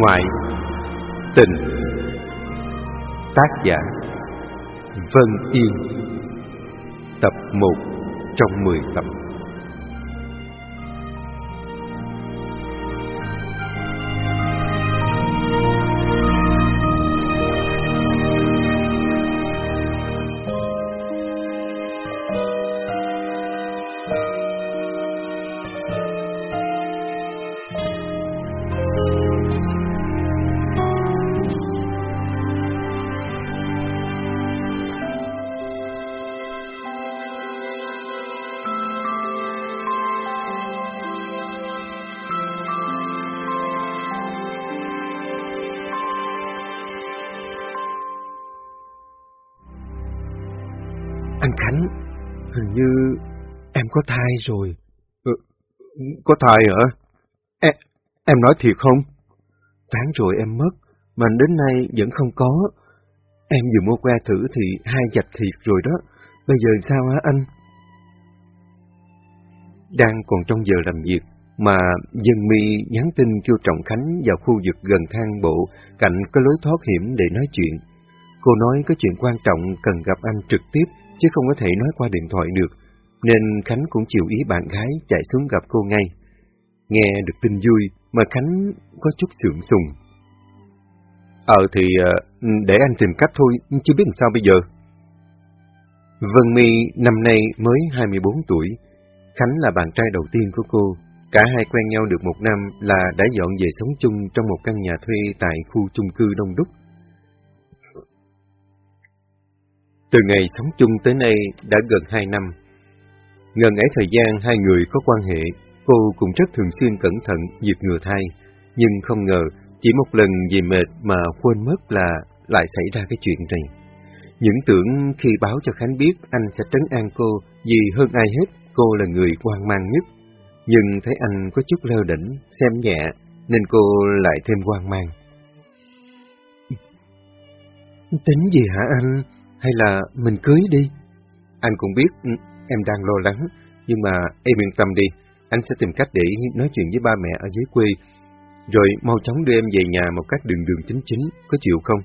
Ngoại Tình. Tác giả Vân Yên Tập 1 trong 10 tập rồi. Ừ, có thai hả? Em, em nói thiệt không? Tháng rồi em mất, mà đến nay vẫn không có. Em vừa mua que thử thì hai dạch thiệt rồi đó. Bây giờ sao hả anh? Đang còn trong giờ làm việc, mà dân mi nhắn tin kêu Trọng Khánh vào khu vực gần thang bộ, cạnh có lối thoát hiểm để nói chuyện. Cô nói có chuyện quan trọng cần gặp anh trực tiếp chứ không có thể nói qua điện thoại được, nên Khánh cũng chịu ý bạn gái chạy xuống gặp cô ngay. Nghe được tin vui mà Khánh có chút sượng sùng. Ờ thì ờ, để anh tìm cách thôi, chứ biết làm sao bây giờ. Vân My năm nay mới 24 tuổi, Khánh là bạn trai đầu tiên của cô. Cả hai quen nhau được một năm là đã dọn về sống chung trong một căn nhà thuê tại khu chung cư đông đúc. Từ ngày sống chung tới nay đã gần hai năm. Ngần ấy thời gian hai người có quan hệ, cô cũng rất thường xuyên cẩn thận diệt ngừa thai, nhưng không ngờ chỉ một lần vì mệt mà quên mất là lại xảy ra cái chuyện này. Những tưởng khi báo cho Khánh biết anh sẽ trấn an cô vì hơn ai hết cô là người hoang mang nhất. Nhưng thấy anh có chút lơ đỉnh, xem nhẹ, nên cô lại thêm hoang mang. Tính gì hả anh? Hay là mình cưới đi? Anh cũng biết em đang lo lắng, nhưng mà em yên tâm đi, anh sẽ tìm cách để nói chuyện với ba mẹ ở dưới quê, rồi mau chóng đưa em về nhà một cách đường đường chính chính, có chịu không?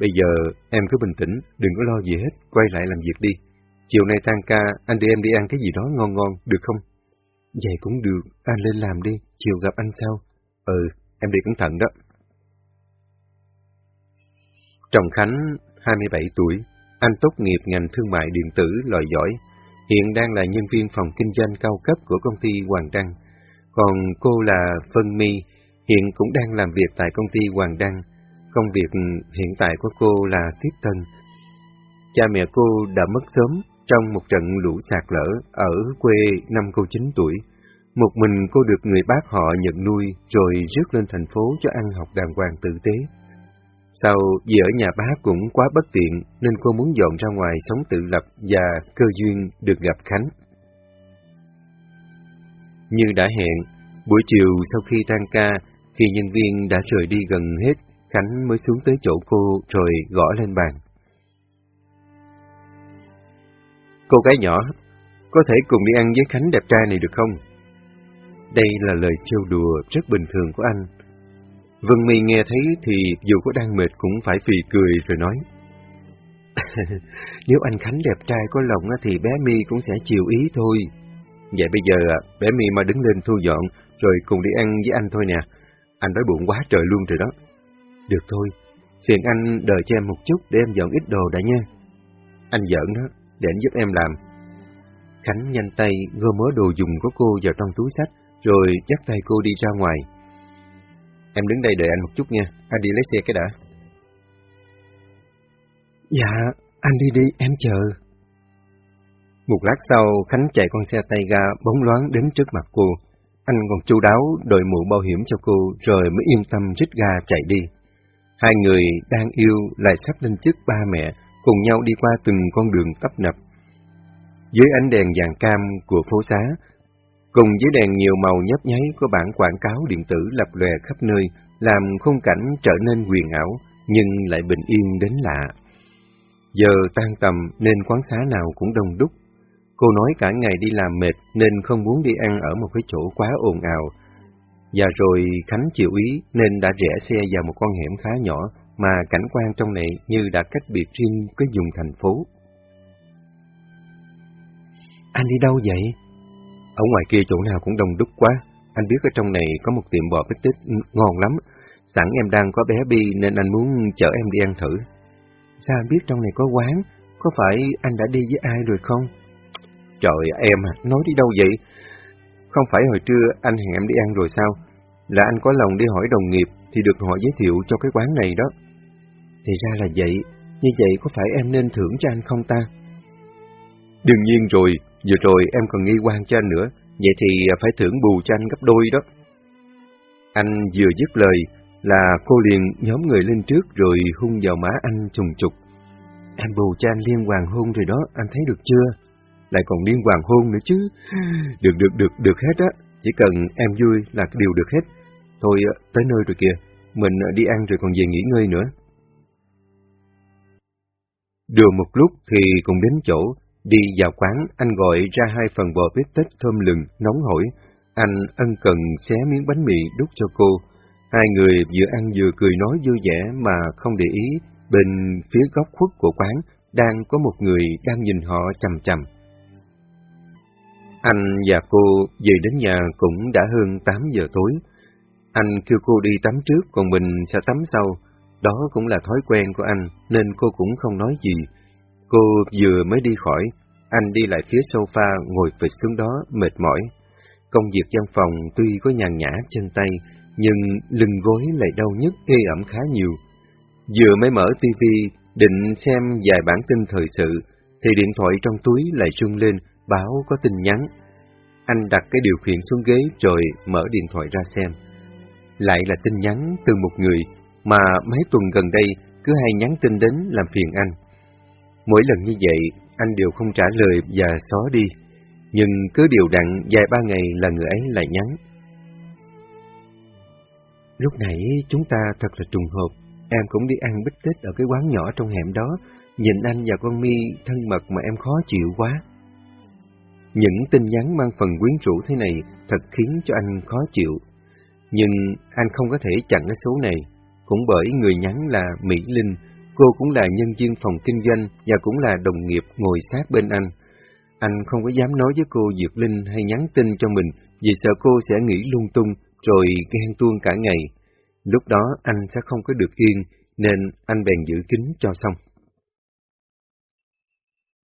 Bây giờ em cứ bình tĩnh, đừng có lo gì hết, quay lại làm việc đi. Chiều nay tan ca, anh đưa em đi ăn cái gì đó ngon ngon, được không? Vậy cũng được, anh lên làm đi, chiều gặp anh sau. Ừ, em đi cẩn thận đó. Trọng Khánh 27 tuổi, anh tốt nghiệp ngành thương mại điện tử loại giỏi, hiện đang là nhân viên phòng kinh doanh cao cấp của công ty Hoàng Đăng. Còn cô là Phân My, hiện cũng đang làm việc tại công ty Hoàng Đăng. Công việc hiện tại của cô là tiếp tân. Cha mẹ cô đã mất sớm trong một trận lũ sạt lở ở quê năm cô 9 tuổi. Một mình cô được người bác họ nhận nuôi rồi rước lên thành phố cho ăn học đàng hoàng tử tế. Sau vì ở nhà bá cũng quá bất tiện nên cô muốn dọn ra ngoài sống tự lập và cơ duyên được gặp Khánh. Như đã hẹn, buổi chiều sau khi tan ca, khi nhân viên đã rời đi gần hết, Khánh mới xuống tới chỗ cô rồi gõ lên bàn. Cô gái nhỏ, có thể cùng đi ăn với Khánh đẹp trai này được không? Đây là lời trêu đùa rất bình thường của anh, Vân mi nghe thấy thì dù có đang mệt cũng phải phì cười rồi nói. Nếu anh Khánh đẹp trai có lòng thì bé mi cũng sẽ chiều ý thôi. Vậy bây giờ à, bé mi mà đứng lên thu dọn rồi cùng đi ăn với anh thôi nè. Anh đói bụng quá trời luôn rồi đó. Được thôi, phiền anh đợi cho em một chút để em dọn ít đồ đã nha. Anh giỡn đó, để anh giúp em làm. Khánh nhanh tay gom mớ đồ dùng của cô vào trong túi sách rồi dắt tay cô đi ra ngoài. Em đứng đây đợi anh một chút nha, anh đi lấy xe cái đã. Dạ, anh đi đi, em chờ. Một lát sau, Khánh chạy con xe tay ga bóng loáng đến trước mặt cô. Anh còn chu đáo đội mũ bảo hiểm cho cô, rồi mới yên tâm rít ga chạy đi. Hai người đang yêu lại sắp lên chức ba mẹ, cùng nhau đi qua từng con đường tấp nập. Dưới ánh đèn vàng cam của phố xá, cùng với đèn nhiều màu nhấp nháy của bản quảng cáo điện tử lập lòe khắp nơi, làm khung cảnh trở nên huyền ảo, nhưng lại bình yên đến lạ. Giờ tan tầm nên quán xá nào cũng đông đúc. Cô nói cả ngày đi làm mệt nên không muốn đi ăn ở một cái chỗ quá ồn ào. Và rồi Khánh chịu ý nên đã rẽ xe vào một con hẻm khá nhỏ mà cảnh quan trong này như đã cách biệt riêng cái vùng thành phố. Anh đi đâu vậy? Ở ngoài kia chỗ nào cũng đông đúc quá. Anh biết ở trong này có một tiệm bò bít tết ngon lắm. Sẵn em đang có bé Bi nên anh muốn chở em đi ăn thử. Sao anh biết trong này có quán? Có phải anh đã đi với ai rồi không? Trời em à, nói đi đâu vậy? Không phải hồi trưa anh hẹn em đi ăn rồi sao? Là anh có lòng đi hỏi đồng nghiệp thì được họ giới thiệu cho cái quán này đó. Thì ra là vậy, như vậy có phải em nên thưởng cho anh không ta? Đương nhiên rồi, vừa rồi em còn nghi quan cho anh nữa, vậy thì phải thưởng bù cho anh gấp đôi đó. Anh vừa dứt lời là cô liền nhóm người lên trước rồi hung vào má anh trùng trục. Em bù cho anh liên hoàng hôn rồi đó, anh thấy được chưa? Lại còn liên hoàng hôn nữa chứ. Được, được, được, được hết á. Chỉ cần em vui là điều được hết. Thôi, tới nơi rồi kìa. Mình đi ăn rồi còn về nghỉ ngơi nữa. Được một lúc thì cùng đến chỗ, đi vào quán, anh gọi ra hai phần bò bít tết thơm lừng, nóng hổi. Anh ân cần xé miếng bánh mì đút cho cô. Hai người vừa ăn vừa cười nói vui vẻ mà không để ý, bên phía góc khuất của quán đang có một người đang nhìn họ chầm chầm. Anh và cô về đến nhà cũng đã hơn 8 giờ tối. Anh kêu cô đi tắm trước, còn mình sẽ tắm sau. Đó cũng là thói quen của anh, nên cô cũng không nói gì. Cô vừa mới đi khỏi, anh đi lại phía sofa ngồi phịch xuống đó mệt mỏi. Công việc văn phòng tuy có nhàn nhã chân tay, nhưng lưng gối lại đau nhức ê ẩm khá nhiều. Vừa mới mở tivi định xem vài bản tin thời sự, thì điện thoại trong túi lại rung lên, báo có tin nhắn. Anh đặt cái điều khiển xuống ghế rồi mở điện thoại ra xem. Lại là tin nhắn từ một người mà mấy tuần gần đây cứ hay nhắn tin đến làm phiền anh. Mỗi lần như vậy, anh đều không trả lời và xóa đi. Nhưng cứ điều đặn vài ba ngày là người ấy lại nhắn. Lúc nãy chúng ta thật là trùng hợp, em cũng đi ăn bít tết ở cái quán nhỏ trong hẻm đó, nhìn anh và con mi thân mật mà em khó chịu quá. Những tin nhắn mang phần quyến rũ thế này thật khiến cho anh khó chịu. Nhưng anh không có thể chặn cái số này, cũng bởi người nhắn là Mỹ Linh, cô cũng là nhân viên phòng kinh doanh và cũng là đồng nghiệp ngồi sát bên anh. Anh không có dám nói với cô Diệp Linh hay nhắn tin cho mình vì sợ cô sẽ nghĩ lung tung rồi ghen tuông cả ngày. Lúc đó anh sẽ không có được yên, nên anh bèn giữ kín cho xong.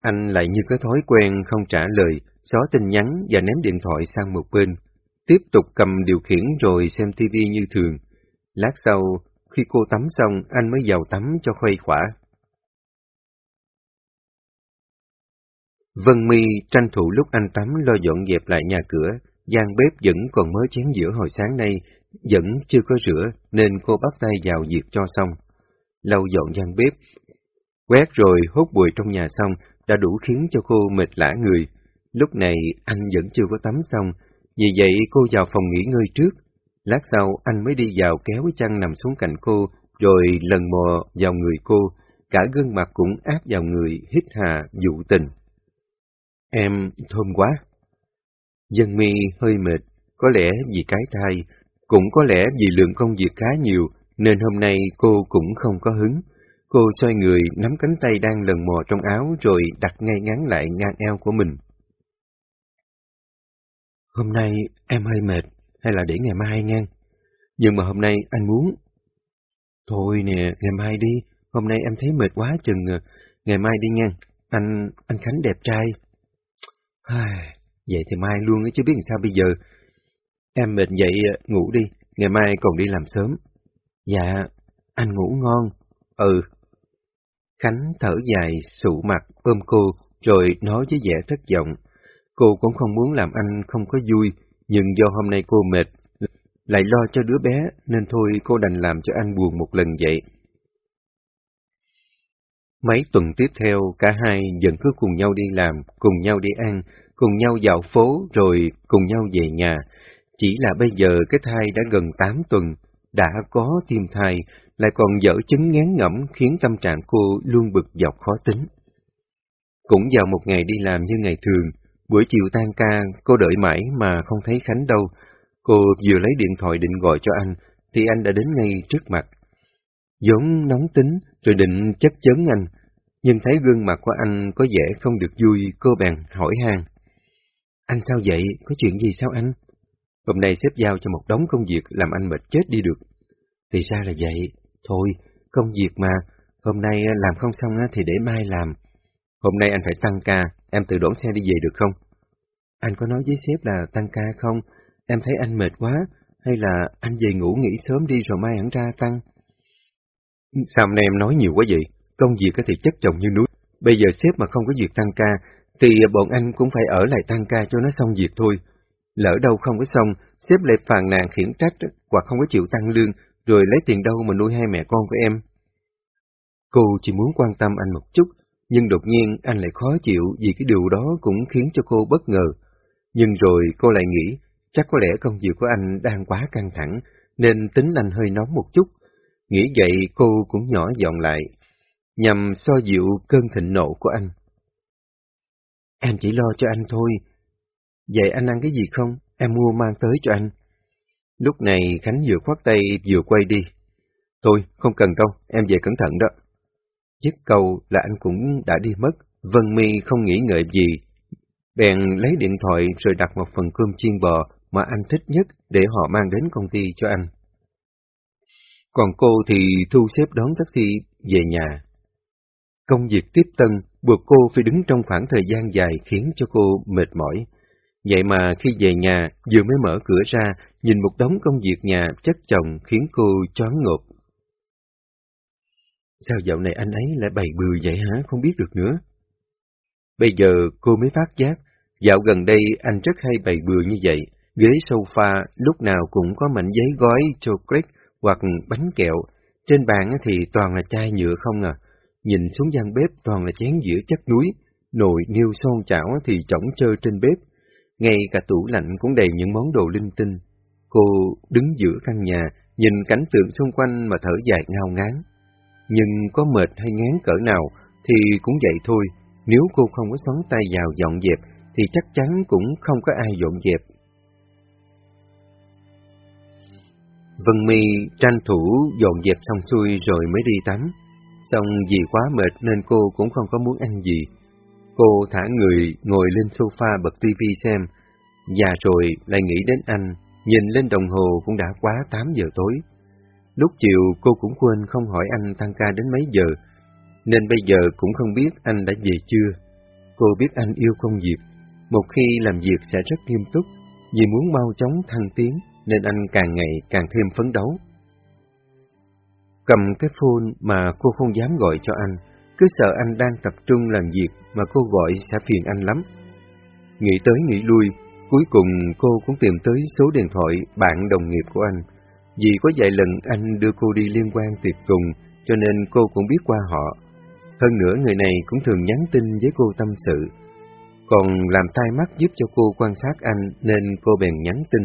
Anh lại như có thói quen không trả lời, xóa tin nhắn và ném điện thoại sang một bên. Tiếp tục cầm điều khiển rồi xem tivi như thường. Lát sau, khi cô tắm xong, anh mới vào tắm cho khuây khỏa. Vân Mi tranh thủ lúc anh tắm lo dọn dẹp lại nhà cửa, gian bếp vẫn còn mới chén giữa hồi sáng nay, vẫn chưa có rửa, nên cô bắt tay vào việc cho xong. Lau dọn gian bếp, quét rồi hút bụi trong nhà xong, đã đủ khiến cho cô mệt lã người. Lúc này anh vẫn chưa có tắm xong, vì vậy cô vào phòng nghỉ ngơi trước. Lát sau anh mới đi vào kéo cái chăn nằm xuống cạnh cô, rồi lần mò vào người cô, cả gương mặt cũng áp vào người, hít hà, dụ tình. Em thơm quá. Dân mi hơi mệt, có lẽ vì cái thai, cũng có lẽ vì lượng công việc khá nhiều, nên hôm nay cô cũng không có hứng. Cô xoay người, nắm cánh tay đang lần mò trong áo rồi đặt ngay ngắn lại ngang eo của mình. Hôm nay em hơi mệt, hay là để ngày mai ngang? Nhưng mà hôm nay anh muốn. Thôi nè, ngày mai đi, hôm nay em thấy mệt quá chừng, à. ngày mai đi ngang. Anh, anh Khánh đẹp trai. Vậy thì mai luôn ấy chứ biết làm sao bây giờ. Em mệt dậy à, ngủ đi, ngày mai còn đi làm sớm. Dạ, anh ngủ ngon. Ừ. Khánh thở dài, sụ mặt, ôm cô, rồi nói với vẻ thất vọng. Cô cũng không muốn làm anh không có vui, nhưng do hôm nay cô mệt, lại lo cho đứa bé, nên thôi cô đành làm cho anh buồn một lần vậy. Mấy tuần tiếp theo, cả hai vẫn cứ cùng nhau đi làm, cùng nhau đi ăn, cùng nhau dạo phố, rồi cùng nhau về nhà. Chỉ là bây giờ cái thai đã gần 8 tuần, đã có tim thai, lại còn dở chứng ngán ngẩm khiến tâm trạng cô luôn bực dọc khó tính. Cũng vào một ngày đi làm như ngày thường, buổi chiều tan ca, cô đợi mãi mà không thấy Khánh đâu. Cô vừa lấy điện thoại định gọi cho anh, thì anh đã đến ngay trước mặt. giống nóng tính, rồi định chất chấn anh, nhưng thấy gương mặt của anh có vẻ không được vui, cô bèn hỏi han. Anh sao vậy? Có chuyện gì sao anh? Hôm nay xếp giao cho một đống công việc làm anh mệt chết đi được. Thì ra là vậy. Thôi, công việc mà, hôm nay làm không xong thì để mai làm. Hôm nay anh phải tăng ca, em tự đổn xe đi về được không? Anh có nói với sếp là tăng ca không? Em thấy anh mệt quá, hay là anh về ngủ nghỉ sớm đi rồi mai hẳn ra tăng? Sao hôm nay em nói nhiều quá vậy? Công việc có thể chất chồng như núi. Bây giờ sếp mà không có việc tăng ca, thì bọn anh cũng phải ở lại tăng ca cho nó xong việc thôi. Lỡ đâu không có xong, sếp lại phàn nàn khiển trách hoặc không có chịu tăng lương, rồi lấy tiền đâu mà nuôi hai mẹ con của em. Cô chỉ muốn quan tâm anh một chút, nhưng đột nhiên anh lại khó chịu vì cái điều đó cũng khiến cho cô bất ngờ. Nhưng rồi cô lại nghĩ, chắc có lẽ công việc của anh đang quá căng thẳng, nên tính anh hơi nóng một chút. Nghĩ vậy cô cũng nhỏ giọng lại, nhằm so dịu cơn thịnh nộ của anh. Em chỉ lo cho anh thôi. Vậy anh ăn cái gì không? Em mua mang tới cho anh. Lúc này Khánh vừa khoát tay vừa quay đi. Thôi, không cần đâu, em về cẩn thận đó. Chiếc câu là anh cũng đã đi mất, Vân Mi không nghĩ ngợi gì. Bèn lấy điện thoại rồi đặt một phần cơm chiên bò mà anh thích nhất để họ mang đến công ty cho anh. Còn cô thì thu xếp đón taxi về nhà. Công việc tiếp tân buộc cô phải đứng trong khoảng thời gian dài khiến cho cô mệt mỏi. Vậy mà khi về nhà, vừa mới mở cửa ra, nhìn một đống công việc nhà chất chồng khiến cô choáng ngợp. Sao dạo này anh ấy lại bày bừa vậy hả? Không biết được nữa. Bây giờ cô mới phát giác, dạo gần đây anh rất hay bày bừa như vậy. Ghế sofa lúc nào cũng có mảnh giấy gói chocolate hoặc bánh kẹo. Trên bàn thì toàn là chai nhựa không à. Nhìn xuống gian bếp toàn là chén dĩa chất núi, nồi niêu son chảo thì chỏng chơ trên bếp. Ngay cả tủ lạnh cũng đầy những món đồ linh tinh. Cô đứng giữa căn nhà, nhìn cảnh tượng xung quanh mà thở dài ngao ngán. Nhưng có mệt hay ngán cỡ nào thì cũng vậy thôi, nếu cô không có xoắn tay vào dọn dẹp thì chắc chắn cũng không có ai dọn dẹp. Vân Mi tranh thủ dọn dẹp xong xuôi rồi mới đi tắm. Xong vì quá mệt nên cô cũng không có muốn ăn gì. Cô thả người ngồi lên sofa bật tivi xem, và rồi lại nghĩ đến anh, nhìn lên đồng hồ cũng đã quá 8 giờ tối. Lúc chiều cô cũng quên không hỏi anh tăng ca đến mấy giờ, nên bây giờ cũng không biết anh đã về chưa. Cô biết anh yêu công việc, một khi làm việc sẽ rất nghiêm túc, vì muốn mau chóng thăng tiến nên anh càng ngày càng thêm phấn đấu. Cầm cái phone mà cô không dám gọi cho anh, cứ sợ anh đang tập trung làm việc mà cô gọi sẽ phiền anh lắm. Nghĩ tới nghĩ lui, cuối cùng cô cũng tìm tới số điện thoại bạn đồng nghiệp của anh. Vì có vài lần anh đưa cô đi liên quan tiệc cùng, cho nên cô cũng biết qua họ. Hơn nữa người này cũng thường nhắn tin với cô tâm sự. Còn làm tai mắt giúp cho cô quan sát anh nên cô bèn nhắn tin.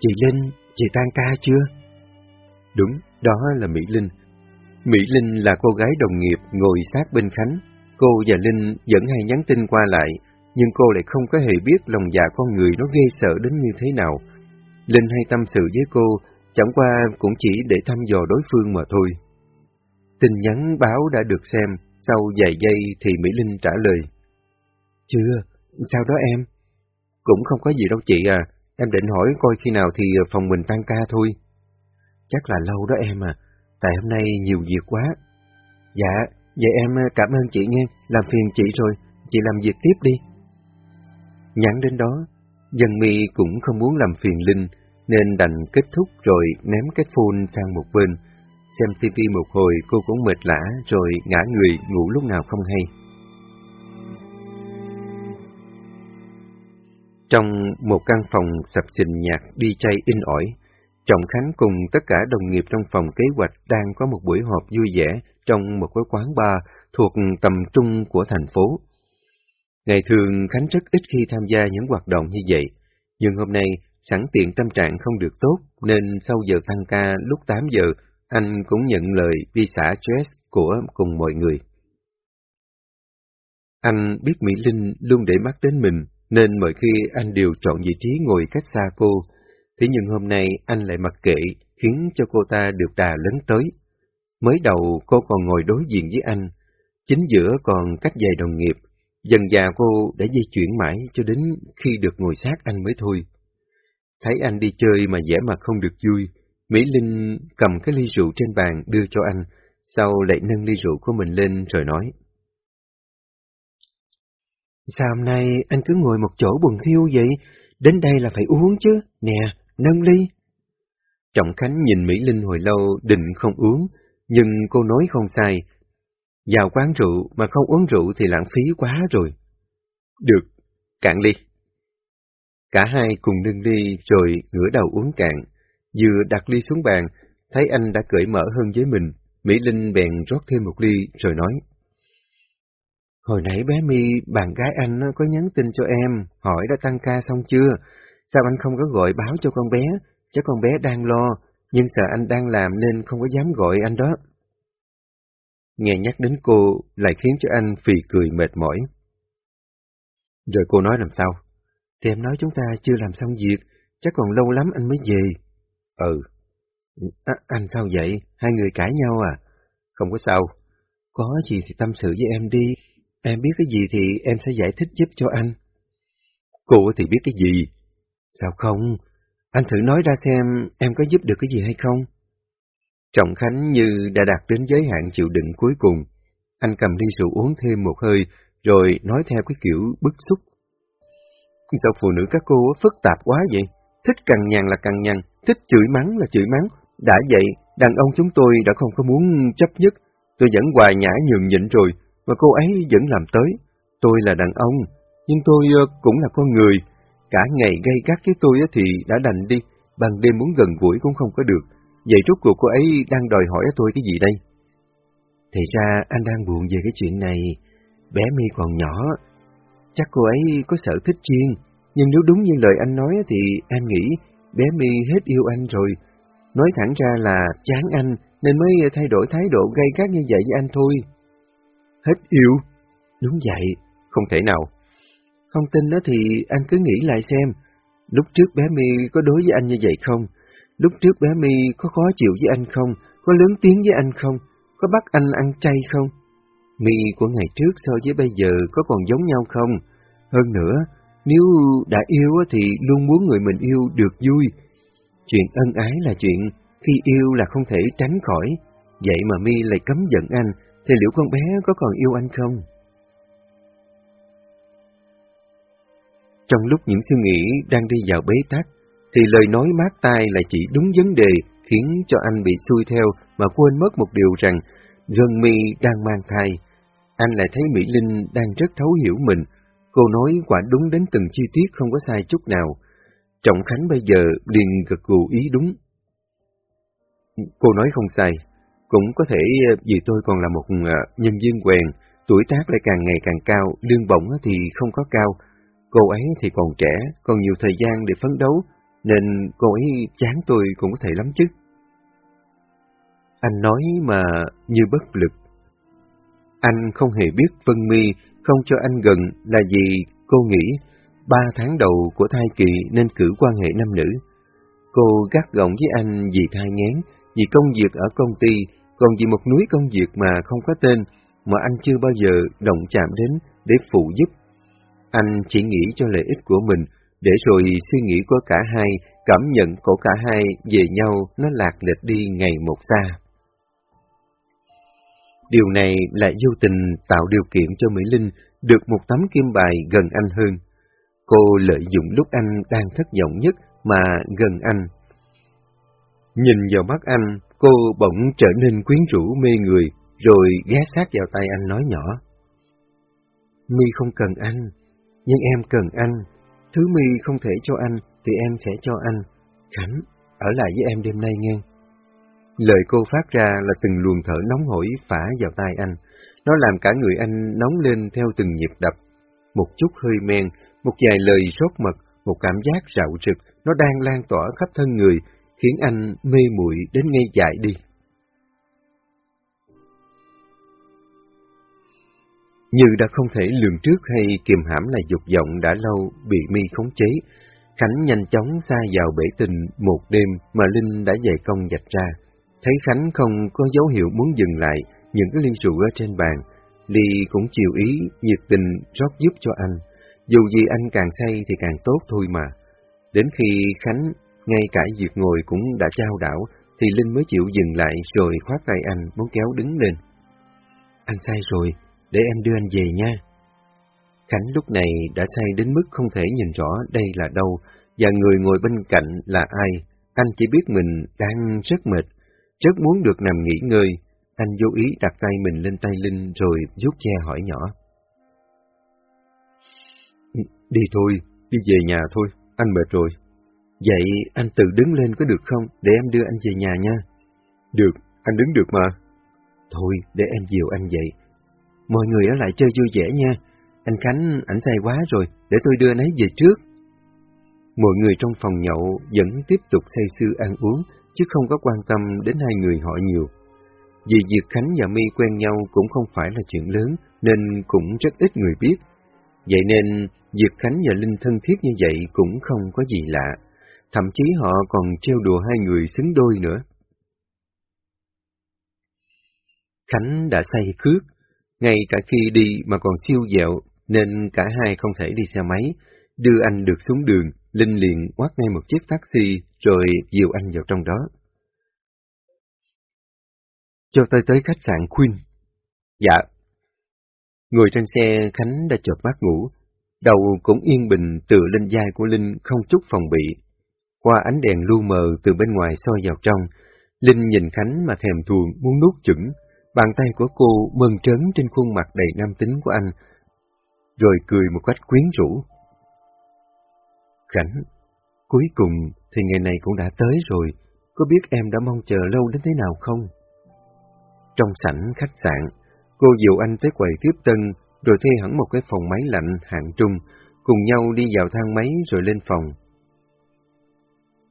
Chị Linh, chị tan ca chưa? Đúng, đó là Mỹ Linh. Mỹ Linh là cô gái đồng nghiệp ngồi sát bên Khánh. Cô và Linh vẫn hay nhắn tin qua lại, nhưng cô lại không có hề biết lòng dạ con người nó ghê sợ đến như thế nào. Linh hay tâm sự với cô, chẳng qua cũng chỉ để thăm dò đối phương mà thôi. Tin nhắn báo đã được xem, sau vài giây thì Mỹ Linh trả lời. Chưa, sao đó em? Cũng không có gì đâu chị à, em định hỏi coi khi nào thì phòng mình tan ca thôi. Chắc là lâu đó em à, tại hôm nay nhiều việc quá. Dạ, vậy em à, cảm ơn chị nghe, làm phiền chị rồi, chị làm việc tiếp đi. Nhắn đến đó, dân mi cũng không muốn làm phiền Linh, nên đành kết thúc rồi ném cái phone sang một bên. Xem tivi một hồi cô cũng mệt lã rồi ngã người ngủ lúc nào không hay. Trong một căn phòng sập sình nhạc đi chay in ỏi, Trọng Khánh cùng tất cả đồng nghiệp trong phòng kế hoạch đang có một buổi họp vui vẻ trong một cái quán bar thuộc tầm trung của thành phố. Ngày thường Khánh rất ít khi tham gia những hoạt động như vậy, nhưng hôm nay sẵn tiện tâm trạng không được tốt nên sau giờ tăng ca lúc 8 giờ, anh cũng nhận lời đi xả stress của cùng mọi người. Anh biết Mỹ Linh luôn để mắt đến mình, nên mọi khi anh đều chọn vị trí ngồi cách xa cô. Thế nhưng hôm nay anh lại mặc kệ, khiến cho cô ta được đà lớn tới. Mới đầu cô còn ngồi đối diện với anh, chính giữa còn cách vài đồng nghiệp. Dần già cô đã di chuyển mãi cho đến khi được ngồi sát anh mới thôi. Thấy anh đi chơi mà vẻ mặt không được vui, Mỹ Linh cầm cái ly rượu trên bàn đưa cho anh, sau lại nâng ly rượu của mình lên rồi nói. Sao hôm nay anh cứ ngồi một chỗ buồn thiêu vậy? Đến đây là phải uống chứ. Nè, nâng ly. Trọng Khánh nhìn Mỹ Linh hồi lâu định không uống, nhưng cô nói không sai. Vào quán rượu mà không uống rượu thì lãng phí quá rồi. Được, cạn ly. Cả hai cùng nâng ly rồi ngửa đầu uống cạn. Vừa đặt ly xuống bàn, thấy anh đã cởi mở hơn với mình, Mỹ Linh bèn rót thêm một ly rồi nói. Hồi nãy bé My, bạn gái anh có nhắn tin cho em, hỏi đã tăng ca xong chưa? Sao anh không có gọi báo cho con bé? Chắc con bé đang lo, nhưng sợ anh đang làm nên không có dám gọi anh đó. Nghe nhắc đến cô lại khiến cho anh phì cười mệt mỏi. Rồi cô nói làm sao? Thì em nói chúng ta chưa làm xong việc, chắc còn lâu lắm anh mới về. Ừ. À, anh sao vậy? Hai người cãi nhau à? Không có sao. Có gì thì tâm sự với em đi, Em biết cái gì thì em sẽ giải thích giúp cho anh. Cô thì biết cái gì? Sao không? Anh thử nói ra xem em có giúp được cái gì hay không? Trọng Khánh như đã đạt đến giới hạn chịu đựng cuối cùng. Anh cầm ly rượu uống thêm một hơi, rồi nói theo cái kiểu bức xúc. Sao phụ nữ các cô phức tạp quá vậy? Thích cằn nhằn là cằn nhằn, thích chửi mắng là chửi mắng. Đã vậy, đàn ông chúng tôi đã không có muốn chấp nhất. Tôi vẫn hoài nhã nhường nhịn rồi, và cô ấy vẫn làm tới. Tôi là đàn ông, nhưng tôi ờ, cũng là con người. Cả ngày gây gắt với tôi thì đã đành đi, ban đêm muốn gần gũi cũng không có được. Vậy rốt cuộc cô ấy đang đòi hỏi tôi cái gì đây? Thì ra anh đang buồn về cái chuyện này. Bé mi còn nhỏ, chắc cô ấy có sở thích riêng. Nhưng nếu đúng như lời anh nói thì em nghĩ bé mi hết yêu anh rồi. Nói thẳng ra là chán anh nên mới thay đổi thái độ gây gắt như vậy với anh thôi. Hết yêu? Đúng vậy, không thể nào. Không tin đó thì anh cứ nghĩ lại xem, lúc trước bé My có đối với anh như vậy không? Lúc trước bé My có khó chịu với anh không? Có lớn tiếng với anh không? Có bắt anh ăn chay không? My của ngày trước so với bây giờ có còn giống nhau không? Hơn nữa, nếu đã yêu thì luôn muốn người mình yêu được vui. Chuyện ân ái là chuyện khi yêu là không thể tránh khỏi. Vậy mà My lại cấm giận anh, thì liệu con bé có còn yêu anh không? Trong lúc những suy nghĩ đang đi vào bế tắc, thì lời nói mát tai lại chỉ đúng vấn đề khiến cho anh bị xuôi theo mà quên mất một điều rằng Dân Mi đang mang thai. Anh lại thấy Mỹ Linh đang rất thấu hiểu mình. Cô nói quả đúng đến từng chi tiết không có sai chút nào. Trọng Khánh bây giờ liền gật gù ý đúng. Cô nói không sai. Cũng có thể ờ, vì tôi còn là một ờ, nhân viên quèn, tuổi tác lại càng ngày càng cao, lương bổng thì không có cao. Cô ấy thì còn trẻ, còn nhiều thời gian để phấn đấu, nên cô ấy chán tôi cũng có thể lắm chứ. Anh nói mà như bất lực. Anh không hề biết Vân Mi không cho anh gần là vì cô nghĩ ba tháng đầu của thai kỳ nên cử quan hệ nam nữ. Cô gắt gỏng với anh vì thai ngán, vì công việc ở công ty còn vì một núi công việc mà không có tên mà anh chưa bao giờ động chạm đến để phụ giúp. Anh chỉ nghĩ cho lợi ích của mình, để rồi suy nghĩ của cả hai, cảm nhận của cả hai về nhau nó lạc lệch đi ngày một xa. Điều này lại vô tình tạo điều kiện cho Mỹ Linh được một tấm kim bài gần anh hơn. Cô lợi dụng lúc anh đang thất vọng nhất mà gần anh. Nhìn vào mắt anh, Cô bỗng trở nên quyến rũ mê người, rồi ghé sát vào tay anh nói nhỏ. Mi không cần anh, nhưng em cần anh. Thứ Mi không thể cho anh, thì em sẽ cho anh. Khánh, ở lại với em đêm nay nghe. Lời cô phát ra là từng luồng thở nóng hổi phả vào tai anh. Nó làm cả người anh nóng lên theo từng nhịp đập. Một chút hơi men, một vài lời sốt mật, một cảm giác rạo rực, nó đang lan tỏa khắp thân người, khiến anh mê muội đến ngay dại đi. Như đã không thể lường trước hay kiềm hãm là dục vọng đã lâu bị mi khống chế, Khánh nhanh chóng xa vào bể tình một đêm mà Linh đã dày công dạch ra. Thấy Khánh không có dấu hiệu muốn dừng lại những cái ly rượu ở trên bàn, Ly cũng chiều ý, nhiệt tình rót giúp cho anh. Dù gì anh càng say thì càng tốt thôi mà. Đến khi Khánh, ngay cả việc ngồi cũng đã trao đảo, thì Linh mới chịu dừng lại rồi khoát tay anh muốn kéo đứng lên. Anh say rồi, để em đưa anh về nha. Khánh lúc này đã say đến mức không thể nhìn rõ đây là đâu, và người ngồi bên cạnh là ai. Anh chỉ biết mình đang rất mệt, rất muốn được nằm nghỉ ngơi. Anh vô ý đặt tay mình lên tay Linh rồi rút che hỏi nhỏ. Đi thôi, đi về nhà thôi, anh mệt rồi. Vậy anh tự đứng lên có được không, để em đưa anh về nhà nha? Được, anh đứng được mà. Thôi, để em dìu anh dậy. Mọi người ở lại chơi vui vẻ nha. Anh Khánh, ảnh say quá rồi, để tôi đưa anh ấy về trước. Mọi người trong phòng nhậu vẫn tiếp tục say sưa ăn uống, chứ không có quan tâm đến hai người họ nhiều. Vì việc Khánh và My quen nhau cũng không phải là chuyện lớn, nên cũng rất ít người biết. Vậy nên, việc Khánh và Linh thân thiết như vậy cũng không có gì lạ. Thậm chí họ còn treo đùa hai người xứng đôi nữa. Khánh đã say khước, ngay cả khi đi mà còn siêu dẹo, nên cả hai không thể đi xe máy. Đưa anh được xuống đường, Linh liền quát ngay một chiếc taxi, rồi dìu anh vào trong đó. Cho tôi tới khách sạn Queen. Dạ. Ngồi trên xe, Khánh đã chợp mắt ngủ. Đầu cũng yên bình tựa lên vai của Linh không chút phòng bị. Qua ánh đèn lu mờ từ bên ngoài soi vào trong, Linh nhìn Khánh mà thèm thuồng muốn nuốt chửng. Bàn tay của cô mơn trớn trên khuôn mặt đầy nam tính của anh, rồi cười một cách quyến rũ. Khánh, cuối cùng thì ngày này cũng đã tới rồi, có biết em đã mong chờ lâu đến thế nào không? Trong sảnh khách sạn, cô dìu anh tới quầy tiếp tân, rồi thuê hẳn một cái phòng máy lạnh hạng trung, cùng nhau đi vào thang máy rồi lên phòng.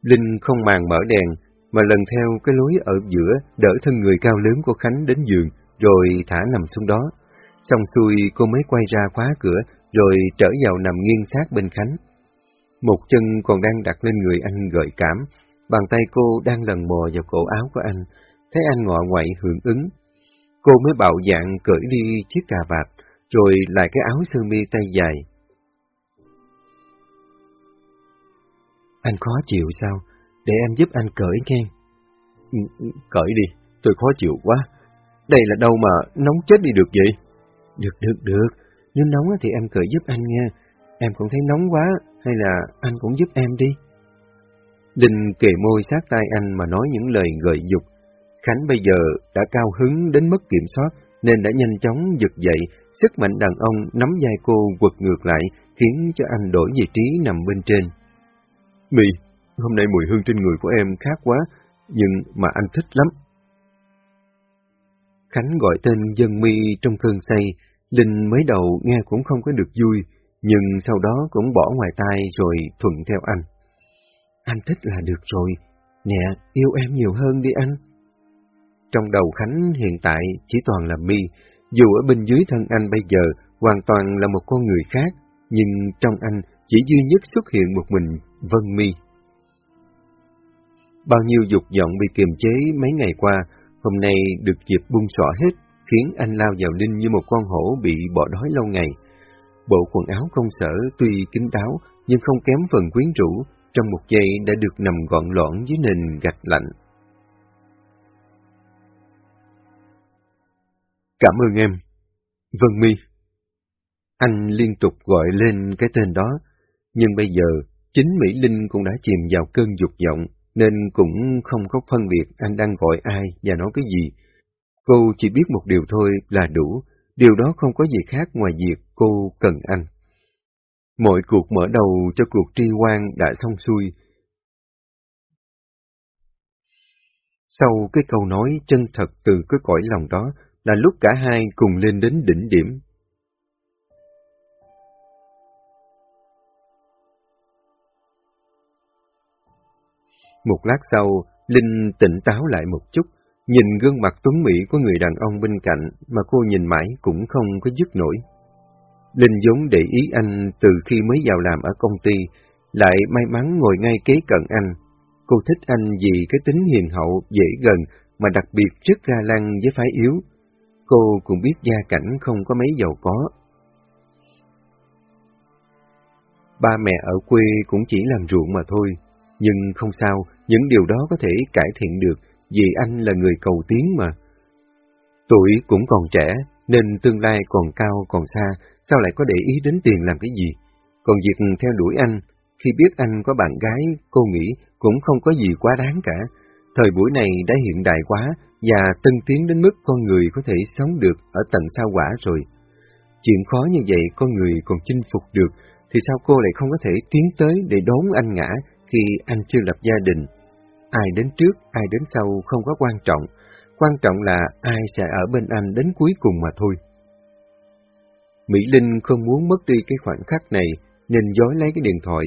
Linh không màng mở đèn, mà lần theo cái lối ở giữa đỡ thân người cao lớn của Khánh đến giường, rồi thả nằm xuống đó. Xong xuôi cô mới quay ra khóa cửa, rồi trở vào nằm nghiêng sát bên Khánh. Một chân còn đang đặt lên người anh gợi cảm, bàn tay cô đang lần mò vào cổ áo của anh, thấy anh ngọ ngoại hưởng ứng. Cô mới bạo dạng cởi đi chiếc cà vạt, rồi lại cái áo sơ mi tay dài. Anh khó chịu sao? Để em giúp anh cởi nghe. Ừ, ừ, cởi đi, tôi khó chịu quá. Đây là đâu mà nóng chết đi được vậy? Được, được, được. Nếu nóng thì em cởi giúp anh nha. Em cũng thấy nóng quá, hay là anh cũng giúp em đi? Linh kề môi sát tay anh mà nói những lời gợi dục. Khánh bây giờ đã cao hứng đến mất kiểm soát, nên đã nhanh chóng giật dậy, sức mạnh đàn ông nắm vai cô quật ngược lại, khiến cho anh đổi vị trí nằm bên trên. Mì, hôm nay mùi hương trên người của em khác quá, nhưng mà anh thích lắm. Khánh gọi tên dân mi trong cơn say, Linh mới đầu nghe cũng không có được vui, nhưng sau đó cũng bỏ ngoài tai rồi thuận theo anh. Anh thích là được rồi, nè, yêu em nhiều hơn đi anh. Trong đầu Khánh hiện tại chỉ toàn là mi, dù ở bên dưới thân anh bây giờ hoàn toàn là một con người khác, nhưng trong anh chỉ duy nhất xuất hiện một mình Vân Mi. Bao nhiêu dục vọng bị kiềm chế mấy ngày qua, hôm nay được dịp bung xỏ hết, khiến anh lao vào Linh như một con hổ bị bỏ đói lâu ngày. Bộ quần áo công sở tuy kín đáo, nhưng không kém phần quyến rũ, trong một giây đã được nằm gọn lõn dưới nền gạch lạnh. Cảm ơn em. Vân Mi. Anh liên tục gọi lên cái tên đó, nhưng bây giờ chính Mỹ Linh cũng đã chìm vào cơn dục vọng, nên cũng không có phân biệt anh đang gọi ai và nói cái gì. Cô chỉ biết một điều thôi là đủ, điều đó không có gì khác ngoài việc cô cần anh. Mọi cuộc mở đầu cho cuộc tri quan đã xong xuôi. Sau cái câu nói chân thật từ cái cõi lòng đó là lúc cả hai cùng lên đến đỉnh điểm. Một lát sau, Linh tỉnh táo lại một chút, Nhìn gương mặt tuấn mỹ của người đàn ông bên cạnh mà cô nhìn mãi cũng không có dứt nổi. Linh vốn để ý anh từ khi mới vào làm ở công ty, lại may mắn ngồi ngay kế cận anh. Cô thích anh vì cái tính hiền hậu, dễ gần, mà đặc biệt rất ga lăng với phái yếu. Cô cũng biết gia cảnh không có mấy giàu có. Ba mẹ ở quê cũng chỉ làm ruộng mà thôi, nhưng không sao, những điều đó có thể cải thiện được, vì anh là người cầu tiến mà. Tuổi cũng còn trẻ, nên tương lai còn cao còn xa, sao lại có để ý đến tiền làm cái gì? Còn việc theo đuổi anh, khi biết anh có bạn gái, cô nghĩ cũng không có gì quá đáng cả. Thời buổi này đã hiện đại quá và tân tiến đến mức con người có thể sống được ở tận sao quả rồi. Chuyện khó như vậy con người còn chinh phục được, thì sao cô lại không có thể tiến tới để đốn anh ngã khi anh chưa lập gia đình? Ai đến trước, ai đến sau không có quan trọng, quan trọng là ai sẽ ở bên anh đến cuối cùng mà thôi. Mỹ Linh không muốn mất đi cái khoảnh khắc này, nên dối lấy cái điện thoại.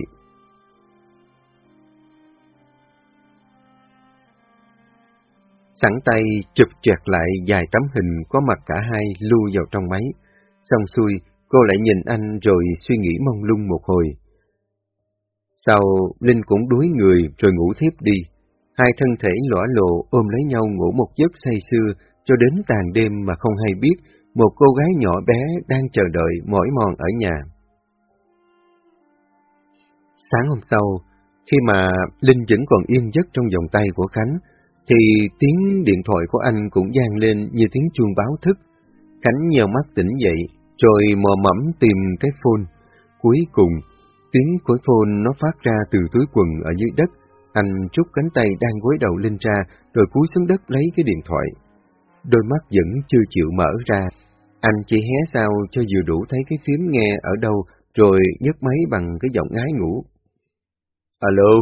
Sẵn tay chụp chẹt lại vài tấm hình có mặt cả hai lưu vào trong máy. Xong xuôi, cô lại nhìn anh rồi suy nghĩ mong lung một hồi. Sau, Linh cũng đuối người rồi ngủ thiếp đi. Hai thân thể lõa lộ ôm lấy nhau ngủ một giấc say sưa cho đến tàn đêm mà không hay biết một cô gái nhỏ bé đang chờ đợi mỏi mòn ở nhà. Sáng hôm sau, khi mà Linh vẫn còn yên giấc trong vòng tay của Khánh, thì tiếng điện thoại của anh cũng vang lên như tiếng chuông báo thức. Khánh nhờ mắt tỉnh dậy, rồi mò mẫm tìm cái phone. Cuối cùng, tiếng khối phôn nó phát ra từ túi quần ở dưới đất. Anh trút cánh tay đang gối đầu lên ra, rồi cúi xuống đất lấy cái điện thoại. Đôi mắt vẫn chưa chịu mở ra. Anh chỉ hé sao cho vừa đủ thấy cái phím nghe ở đâu, rồi nhấc máy bằng cái giọng ngái ngủ. Alo?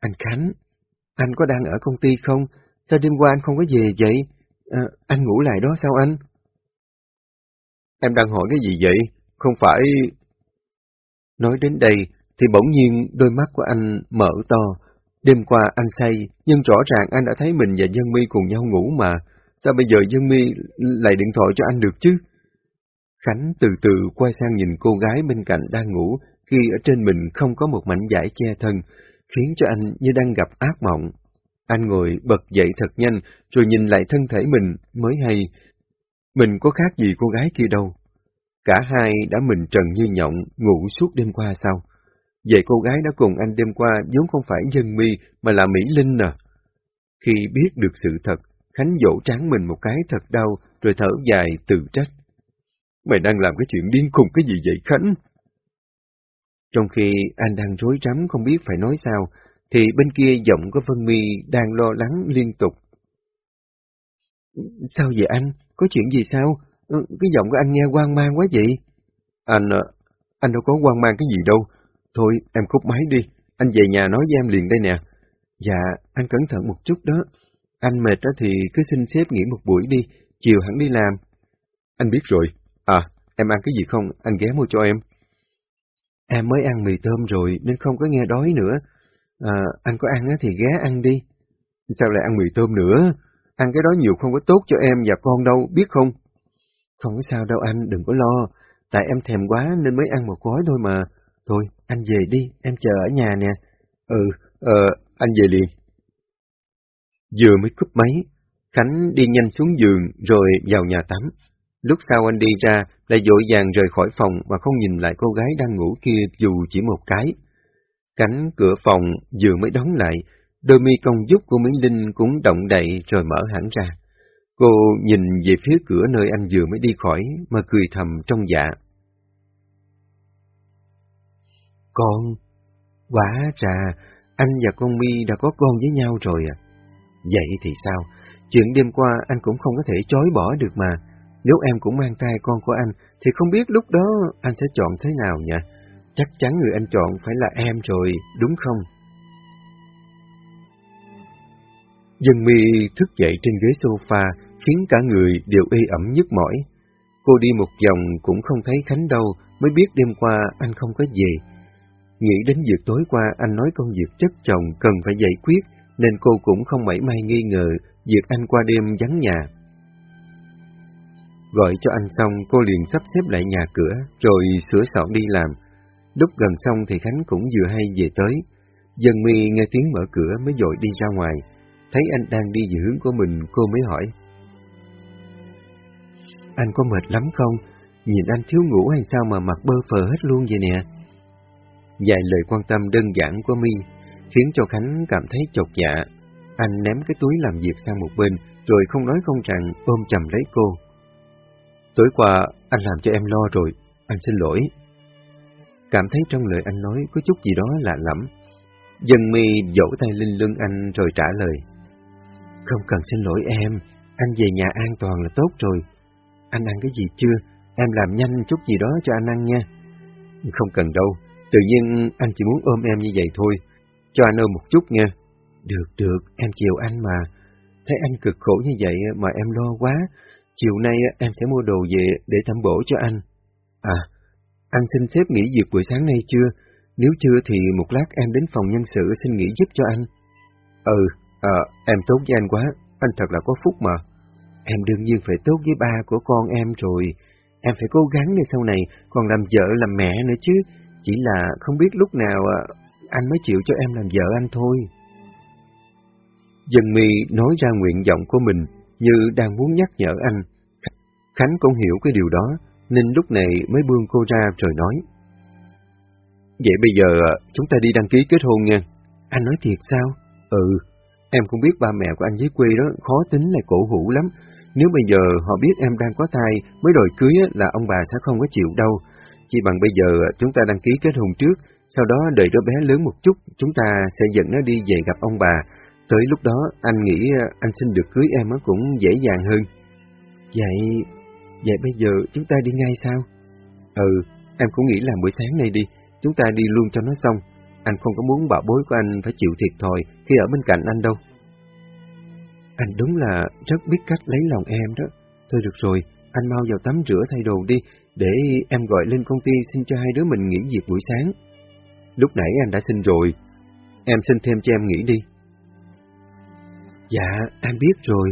Anh Khánh, anh có đang ở công ty không? Sao đêm qua anh không có về vậy? À, anh ngủ lại đó sao anh? Em đang hỏi cái gì vậy? Không phải... Nói đến đây, thì bỗng nhiên đôi mắt của anh mở to. Đêm qua anh say, nhưng rõ ràng anh đã thấy mình và Dân Mi cùng nhau ngủ mà. Sao bây giờ Dân Mi lại điện thoại cho anh được chứ? Khánh từ từ quay sang nhìn cô gái bên cạnh đang ngủ, khi ở trên mình không có một mảnh vải che thân, khiến cho anh như đang gặp ác mộng. Anh ngồi bật dậy thật nhanh, rồi nhìn lại thân thể mình mới hay. Mình có khác gì cô gái kia đâu. Cả hai đã mình trần như nhộng, ngủ suốt đêm qua sao? Vậy cô gái đã cùng anh đêm qua vốn không phải dân mi mà là Mỹ Linh à? Khi biết được sự thật, Khánh dỗ tráng mình một cái thật đau, rồi thở dài tự trách. Mày đang làm cái chuyện điên khùng cái gì vậy Khánh? Trong khi anh đang rối rắm không biết phải nói sao, thì bên kia giọng của Vân Mi đang lo lắng liên tục. Sao vậy anh? Có chuyện gì sao? Ừ, cái giọng của anh nghe hoang mang quá vậy? Anh, ờ, anh đâu có hoang mang cái gì đâu. Thôi, em cúp máy đi. Anh về nhà nói với em liền đây nè. Dạ, anh cẩn thận một chút đó. Anh mệt đó thì cứ xin xếp nghỉ một buổi đi, chiều hẳn đi làm. Anh biết rồi. À, em ăn cái gì không? Anh ghé mua cho em. Em mới ăn mì tôm rồi nên không có nghe đói nữa. À, anh có ăn thì ghé ăn đi. Sao lại ăn mì tôm nữa? Ăn cái đó nhiều không có tốt cho em và con đâu, biết không? Không có sao đâu anh, đừng có lo. Tại em thèm quá nên mới ăn một gói thôi mà. Thôi, anh về đi, em chờ ở nhà nè. Ừ, ờ, anh về liền. Vừa mới cúp máy, Khánh đi nhanh xuống giường rồi vào nhà tắm. Lúc sau anh đi ra, lại dội vàng rời khỏi phòng mà không nhìn lại cô gái đang ngủ kia dù chỉ một cái. Cánh cửa phòng vừa mới đóng lại, đôi mi cong giúp của Mỹ Linh cũng động đậy rồi mở hẳn ra. Cô nhìn về phía cửa nơi anh vừa mới đi khỏi mà cười thầm trong dạ. Con, quả ra anh và con mi đã có con với nhau rồi à? Vậy thì sao? Chuyện đêm qua anh cũng không có thể chối bỏ được mà. Nếu em cũng mang thai con của anh, thì không biết lúc đó anh sẽ chọn thế nào nhỉ? Chắc chắn người anh chọn phải là em rồi, đúng không? Dân mi thức dậy trên ghế sofa, khiến cả người đều ê ẩm nhức mỏi. Cô đi một vòng cũng không thấy Khánh đâu, mới biết đêm qua anh không có về. Nghĩ đến việc tối qua anh nói công việc chất chồng cần phải giải quyết, nên cô cũng không mảy may nghi ngờ việc anh qua đêm vắng nhà. Gọi cho anh xong, cô liền sắp xếp lại nhà cửa, rồi sửa soạn đi làm. Lúc gần xong thì Khánh cũng vừa hay về tới. Dân mi nghe tiếng mở cửa mới dội đi ra ngoài. Thấy anh đang đi về hướng của mình, cô mới hỏi. Anh có mệt lắm không? Nhìn anh thiếu ngủ hay sao mà mặt bơ phờ hết luôn vậy nè? Vài lời quan tâm đơn giản của mi khiến cho Khánh cảm thấy chột dạ. Anh ném cái túi làm việc sang một bên, rồi không nói không rằng ôm chầm lấy cô. Tối qua anh làm cho em lo rồi, anh xin lỗi. Cảm thấy trong lời anh nói có chút gì đó lạ lẫm, Dân mi dỗ tay lên lưng anh rồi trả lời. Không cần xin lỗi em, anh về nhà an toàn là tốt rồi. Anh ăn cái gì chưa? Em làm nhanh chút gì đó cho anh ăn nha. Không cần đâu, tự nhiên anh chỉ muốn ôm em như vậy thôi. Cho anh ôm một chút nha. Được, được, em chiều anh mà. Thấy anh cực khổ như vậy mà em lo quá. Chiều nay em sẽ mua đồ về để thăm bổ cho anh. À, anh xin xếp nghỉ việc buổi sáng nay chưa? Nếu chưa thì một lát em đến phòng nhân sự xin nghỉ giúp cho anh. Ừ, à, em tốt với anh quá, anh thật là có phúc mà. Em đương nhiên phải tốt với ba của con em rồi. Em phải cố gắng để sau này còn làm vợ làm mẹ nữa chứ. Chỉ là không biết lúc nào à, anh mới chịu cho em làm vợ anh thôi. Dân mi nói ra nguyện vọng của mình như đang muốn nhắc nhở anh. Khánh cũng hiểu cái điều đó, nên lúc này mới buông cô ra rồi nói. Vậy bây giờ à, chúng ta đi đăng ký kết hôn nha. Anh nói thiệt sao? Ừ, em cũng biết ba mẹ của anh dưới quê đó khó tính lại cổ hủ lắm. Nếu bây giờ họ biết em đang có thai mới đòi cưới là ông bà sẽ không có chịu đâu. Chỉ bằng bây giờ chúng ta đăng ký kết hôn trước, sau đó đợi đứa bé lớn một chút, chúng ta sẽ dẫn nó đi về gặp ông bà. Tới lúc đó anh nghĩ anh xin được cưới em cũng dễ dàng hơn. Vậy, vậy bây giờ chúng ta đi ngay sao? Ừ, em cũng nghĩ là buổi sáng nay đi, chúng ta đi luôn cho nó xong. Anh không có muốn bảo bối của anh phải chịu thiệt thòi khi ở bên cạnh anh đâu. Anh đúng là rất biết cách lấy lòng em đó. Thôi được rồi, anh mau vào tắm rửa thay đồ đi, để em gọi lên công ty xin cho hai đứa mình nghỉ việc buổi sáng. Lúc nãy anh đã xin rồi, em xin thêm cho em nghỉ đi. Dạ, anh biết rồi.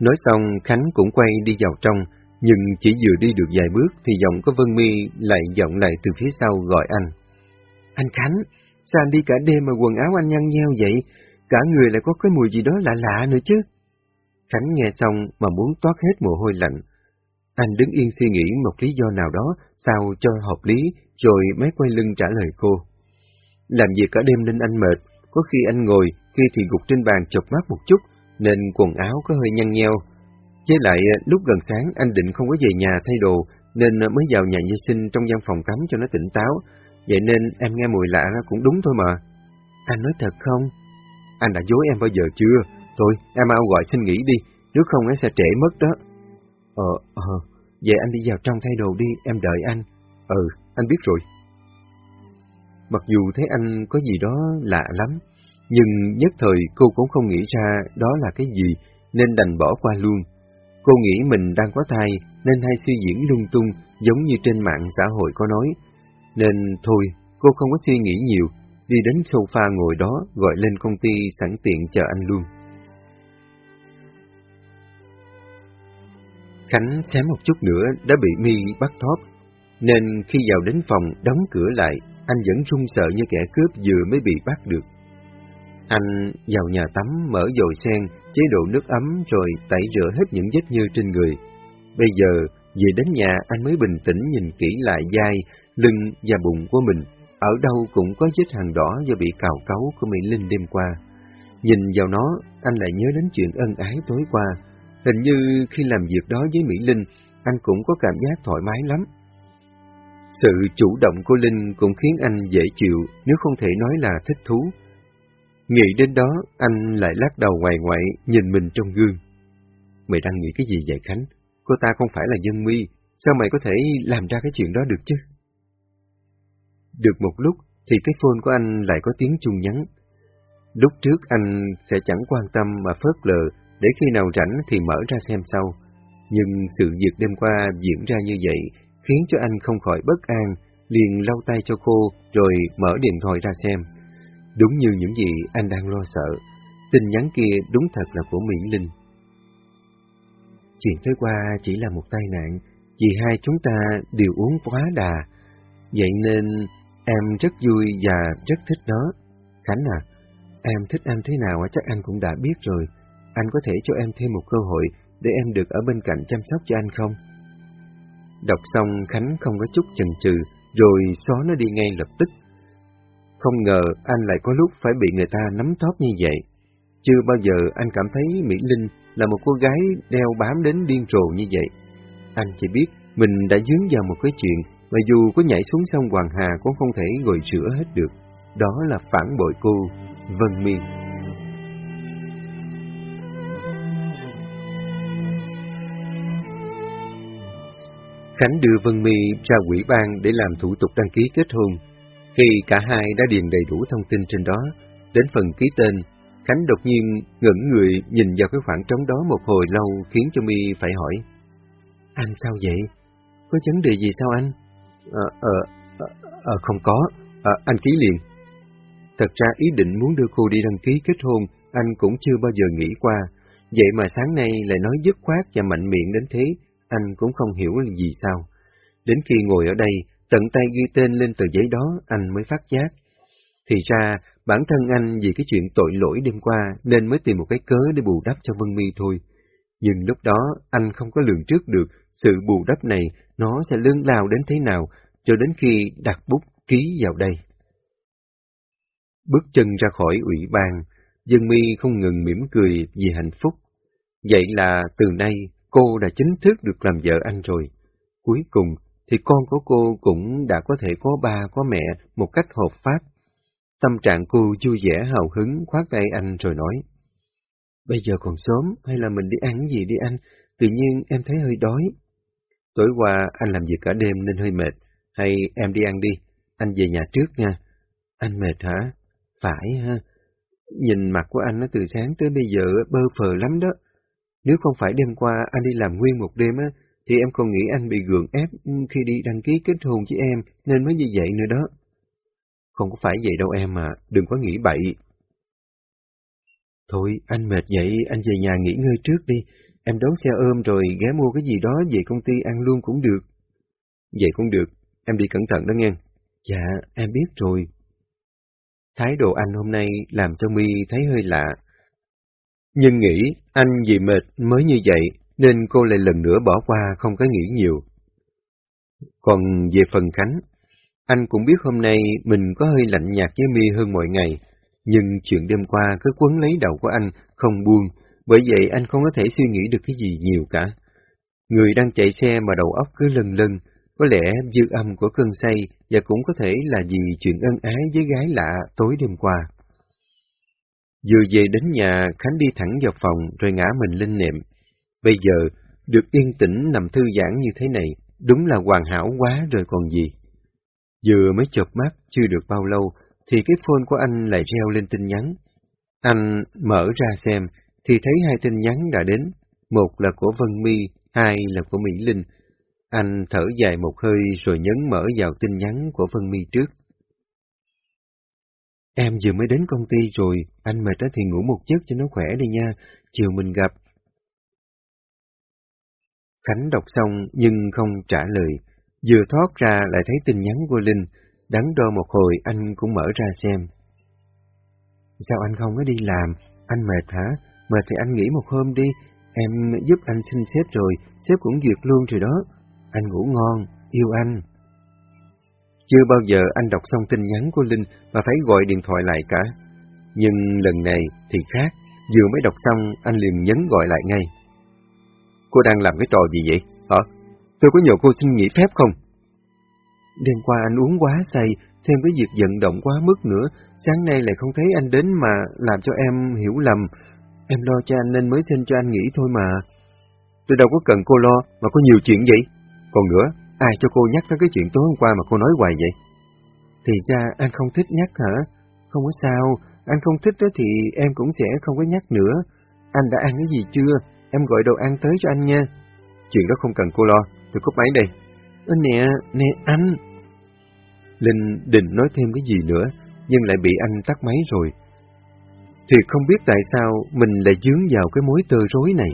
Nói xong, Khánh cũng quay đi vào trong, nhưng chỉ vừa đi được vài bước thì giọng có Vân Mi lại giọng lại từ phía sau gọi anh. Anh Khánh, sao anh đi cả đêm mà quần áo anh nhăn nheo vậy? Cả người lại có cái mùi gì đó lạ lạ nữa chứ. Khánh nghe xong mà muốn toát hết mồ hôi lạnh. Anh đứng yên suy nghĩ một lý do nào đó sao cho hợp lý, rồi mới quay lưng trả lời cô. Làm việc cả đêm nên anh mệt, có khi anh ngồi, khi thì gục trên bàn chọc mắt một chút, nên quần áo có hơi nhăn nheo. Với lại, lúc gần sáng anh định không có về nhà thay đồ, nên mới vào nhà vệ sinh trong gian phòng tắm cho nó tỉnh táo, vậy nên em nghe mùi lạ cũng đúng thôi mà. Anh nói thật không? Anh đã dối em bao giờ chưa? Thôi, em mau gọi xin nghỉ đi, nếu không nó sẽ trễ mất đó. Ờ, ờ, vậy anh đi vào trong thay đồ đi, em đợi anh. Ừ, anh biết rồi. Mặc dù thấy anh có gì đó lạ lắm, nhưng nhất thời cô cũng không nghĩ ra đó là cái gì, nên đành bỏ qua luôn. Cô nghĩ mình đang có thai, nên hay suy diễn lung tung, giống như trên mạng xã hội có nói. Nên thôi, cô không có suy nghĩ nhiều, đi đến sofa ngồi đó, gọi lên công ty sẵn tiện chờ anh luôn. Khánh xém một chút nữa đã bị mi bắt thóp, nên khi vào đến phòng đóng cửa lại, anh vẫn run sợ như kẻ cướp vừa mới bị bắt được. Anh vào nhà tắm mở dồi sen, chế độ nước ấm rồi tẩy rửa hết những vết nhơ trên người. Bây giờ, về đến nhà anh mới bình tĩnh nhìn kỹ lại vai, lưng và bụng của mình. Ở đâu cũng có vết hàng đỏ do bị cào cấu của Mỹ Linh đêm qua. Nhìn vào nó, anh lại nhớ đến chuyện ân ái tối qua. Hình như khi làm việc đó với Mỹ Linh, anh cũng có cảm giác thoải mái lắm. Sự chủ động của Linh cũng khiến anh dễ chịu, nếu không thể nói là thích thú. Nghĩ đến đó, anh lại lắc đầu ngoài ngoại, nhìn mình trong gương. Mày đang nghĩ cái gì vậy Khánh? Cô ta không phải là dân mi, sao mày có thể làm ra cái chuyện đó được chứ? Được một lúc thì cái phone của anh lại có tiếng chung nhắn. Lúc trước anh sẽ chẳng quan tâm mà phớt lờ, để khi nào rảnh thì mở ra xem sau. Nhưng sự việc đêm qua diễn ra như vậy khiến cho anh không khỏi bất an, liền lau tay cho cô rồi mở điện thoại ra xem. Đúng như những gì anh đang lo sợ, tin nhắn kia đúng thật là của Mỹ Linh. Chuyện tới qua chỉ là một tai nạn, vì hai chúng ta đều uống quá đà, vậy nên em rất vui và rất thích nó. Khánh à, em thích anh thế nào chắc anh cũng đã biết rồi, anh có thể cho em thêm một cơ hội để em được ở bên cạnh chăm sóc cho anh không? Đọc xong Khánh không có chút chần chừ, rồi xóa nó đi ngay lập tức. Không ngờ anh lại có lúc phải bị người ta nắm tóp như vậy. Chưa bao giờ anh cảm thấy Mỹ Linh là một cô gái đeo bám đến điên rồ như vậy. Anh chỉ biết mình đã dướng vào một cái chuyện mà dù có nhảy xuống sông Hoàng Hà cũng không thể ngồi chữa hết được. Đó là phản bội cô, Vân Miên. Khánh đưa Vân My ra quỹ ban để làm thủ tục đăng ký kết hôn. Khi cả hai đã điền đầy đủ thông tin trên đó, đến phần ký tên, Khánh đột nhiên ngẩn người nhìn vào cái khoảng trống đó một hồi lâu khiến cho My phải hỏi. Anh sao vậy? Có vấn đề gì sao anh? Ờ, ờ, ờ, ờ, không có, à, anh ký liền. Thật ra ý định muốn đưa cô đi đăng ký kết hôn, anh cũng chưa bao giờ nghĩ qua. Vậy mà sáng nay lại nói dứt khoát và mạnh miệng đến thế, anh cũng không hiểu là gì sao. Đến khi ngồi ở đây, tận tay ghi tên lên tờ giấy đó, anh mới phát giác. Thì ra, bản thân anh vì cái chuyện tội lỗi đêm qua nên mới tìm một cái cớ để bù đắp cho Vân Mi thôi. Nhưng lúc đó anh không có lường trước được sự bù đắp này nó sẽ lớn lao đến thế nào cho đến khi đặt bút ký vào đây. Bước chân ra khỏi ủy ban, Dương Mi không ngừng mỉm cười vì hạnh phúc. Vậy là từ nay cô đã chính thức được làm vợ anh rồi. Cuối cùng thì con của cô cũng đã có thể có ba có mẹ một cách hợp pháp. Tâm trạng cô vui vẻ hào hứng khoát tay anh rồi nói. Bây giờ còn sớm hay là mình đi ăn gì đi anh? Tự nhiên em thấy hơi đói. Tối qua anh làm việc cả đêm nên hơi mệt. Hay em đi ăn đi, anh về nhà trước nha. Anh mệt hả? Phải ha. Nhìn mặt của anh nó từ sáng tới bây giờ bơ phờ lắm đó. Nếu không phải đêm qua anh đi làm nguyên một đêm á, thì em còn nghĩ anh bị gượng ép ừ, khi đi đăng ký kết hôn với em, nên mới như vậy nữa đó. Không có phải vậy đâu em mà, đừng có nghĩ bậy. Thôi, anh mệt vậy, anh về nhà nghỉ ngơi trước đi. Em đón xe ôm rồi ghé mua cái gì đó về công ty ăn luôn cũng được. Vậy cũng được, em đi cẩn thận đó nghe. Dạ, em biết rồi. Thái độ anh hôm nay làm cho mi thấy hơi lạ. Nhưng nghĩ anh vì mệt mới như vậy, nên cô lại lần nữa bỏ qua không có nghĩ nhiều. Còn về phần Khánh, anh cũng biết hôm nay mình có hơi lạnh nhạt với mi hơn mọi ngày, nhưng chuyện đêm qua cứ quấn lấy đầu của anh không buông, bởi vậy anh không có thể suy nghĩ được cái gì nhiều cả. Người đang chạy xe mà đầu óc cứ lân lân, có lẽ dư âm của cơn say và cũng có thể là vì chuyện ân ái với gái lạ tối đêm qua. Vừa về đến nhà, Khánh đi thẳng vào phòng rồi ngã mình lên nệm. Bây giờ, được yên tĩnh nằm thư giãn như thế này, đúng là hoàn hảo quá rồi còn gì. Vừa mới chợp mắt, chưa được bao lâu, thì cái phone của anh lại reo lên tin nhắn. Anh mở ra xem, thì thấy hai tin nhắn đã đến, một là của Vân My, hai là của Mỹ Linh. Anh thở dài một hơi rồi nhấn mở vào tin nhắn của Vân My trước. Em vừa mới đến công ty rồi, anh mệt đó thì ngủ một giấc cho nó khỏe đi nha, chiều mình gặp. Khánh đọc xong nhưng không trả lời, vừa thoát ra lại thấy tin nhắn của Linh, đắn đo một hồi anh cũng mở ra xem. Sao anh không có đi làm? Anh mệt hả? Mệt thì anh nghỉ một hôm đi, em giúp anh xin sếp rồi, sếp cũng duyệt luôn rồi đó. Anh ngủ ngon, yêu anh. Chưa bao giờ anh đọc xong tin nhắn của Linh mà phải gọi điện thoại lại cả. Nhưng lần này thì khác, vừa mới đọc xong anh liền nhấn gọi lại ngay. Cô đang làm cái trò gì vậy? Hả? Tôi có nhờ cô xin nghỉ phép không? Đêm qua anh uống quá say, thêm với việc vận động quá mức nữa, sáng nay lại không thấy anh đến mà làm cho em hiểu lầm. Em lo cho anh nên mới xin cho anh nghỉ thôi mà. Tôi đâu có cần cô lo, mà có nhiều chuyện vậy. Còn nữa, ai cho cô nhắc tới cái chuyện tối hôm qua mà cô nói hoài vậy? Thì ra anh không thích nhắc hả? Không có sao, anh không thích đó thì em cũng sẽ không có nhắc nữa. Anh đã ăn cái gì chưa? Em gọi đồ ăn tới cho anh nha. Chuyện đó không cần cô lo, tôi cúp máy đây. Nè, nè anh. Linh định nói thêm cái gì nữa, nhưng lại bị anh tắt máy rồi. thì không biết tại sao mình lại dướng vào cái mối tơ rối này.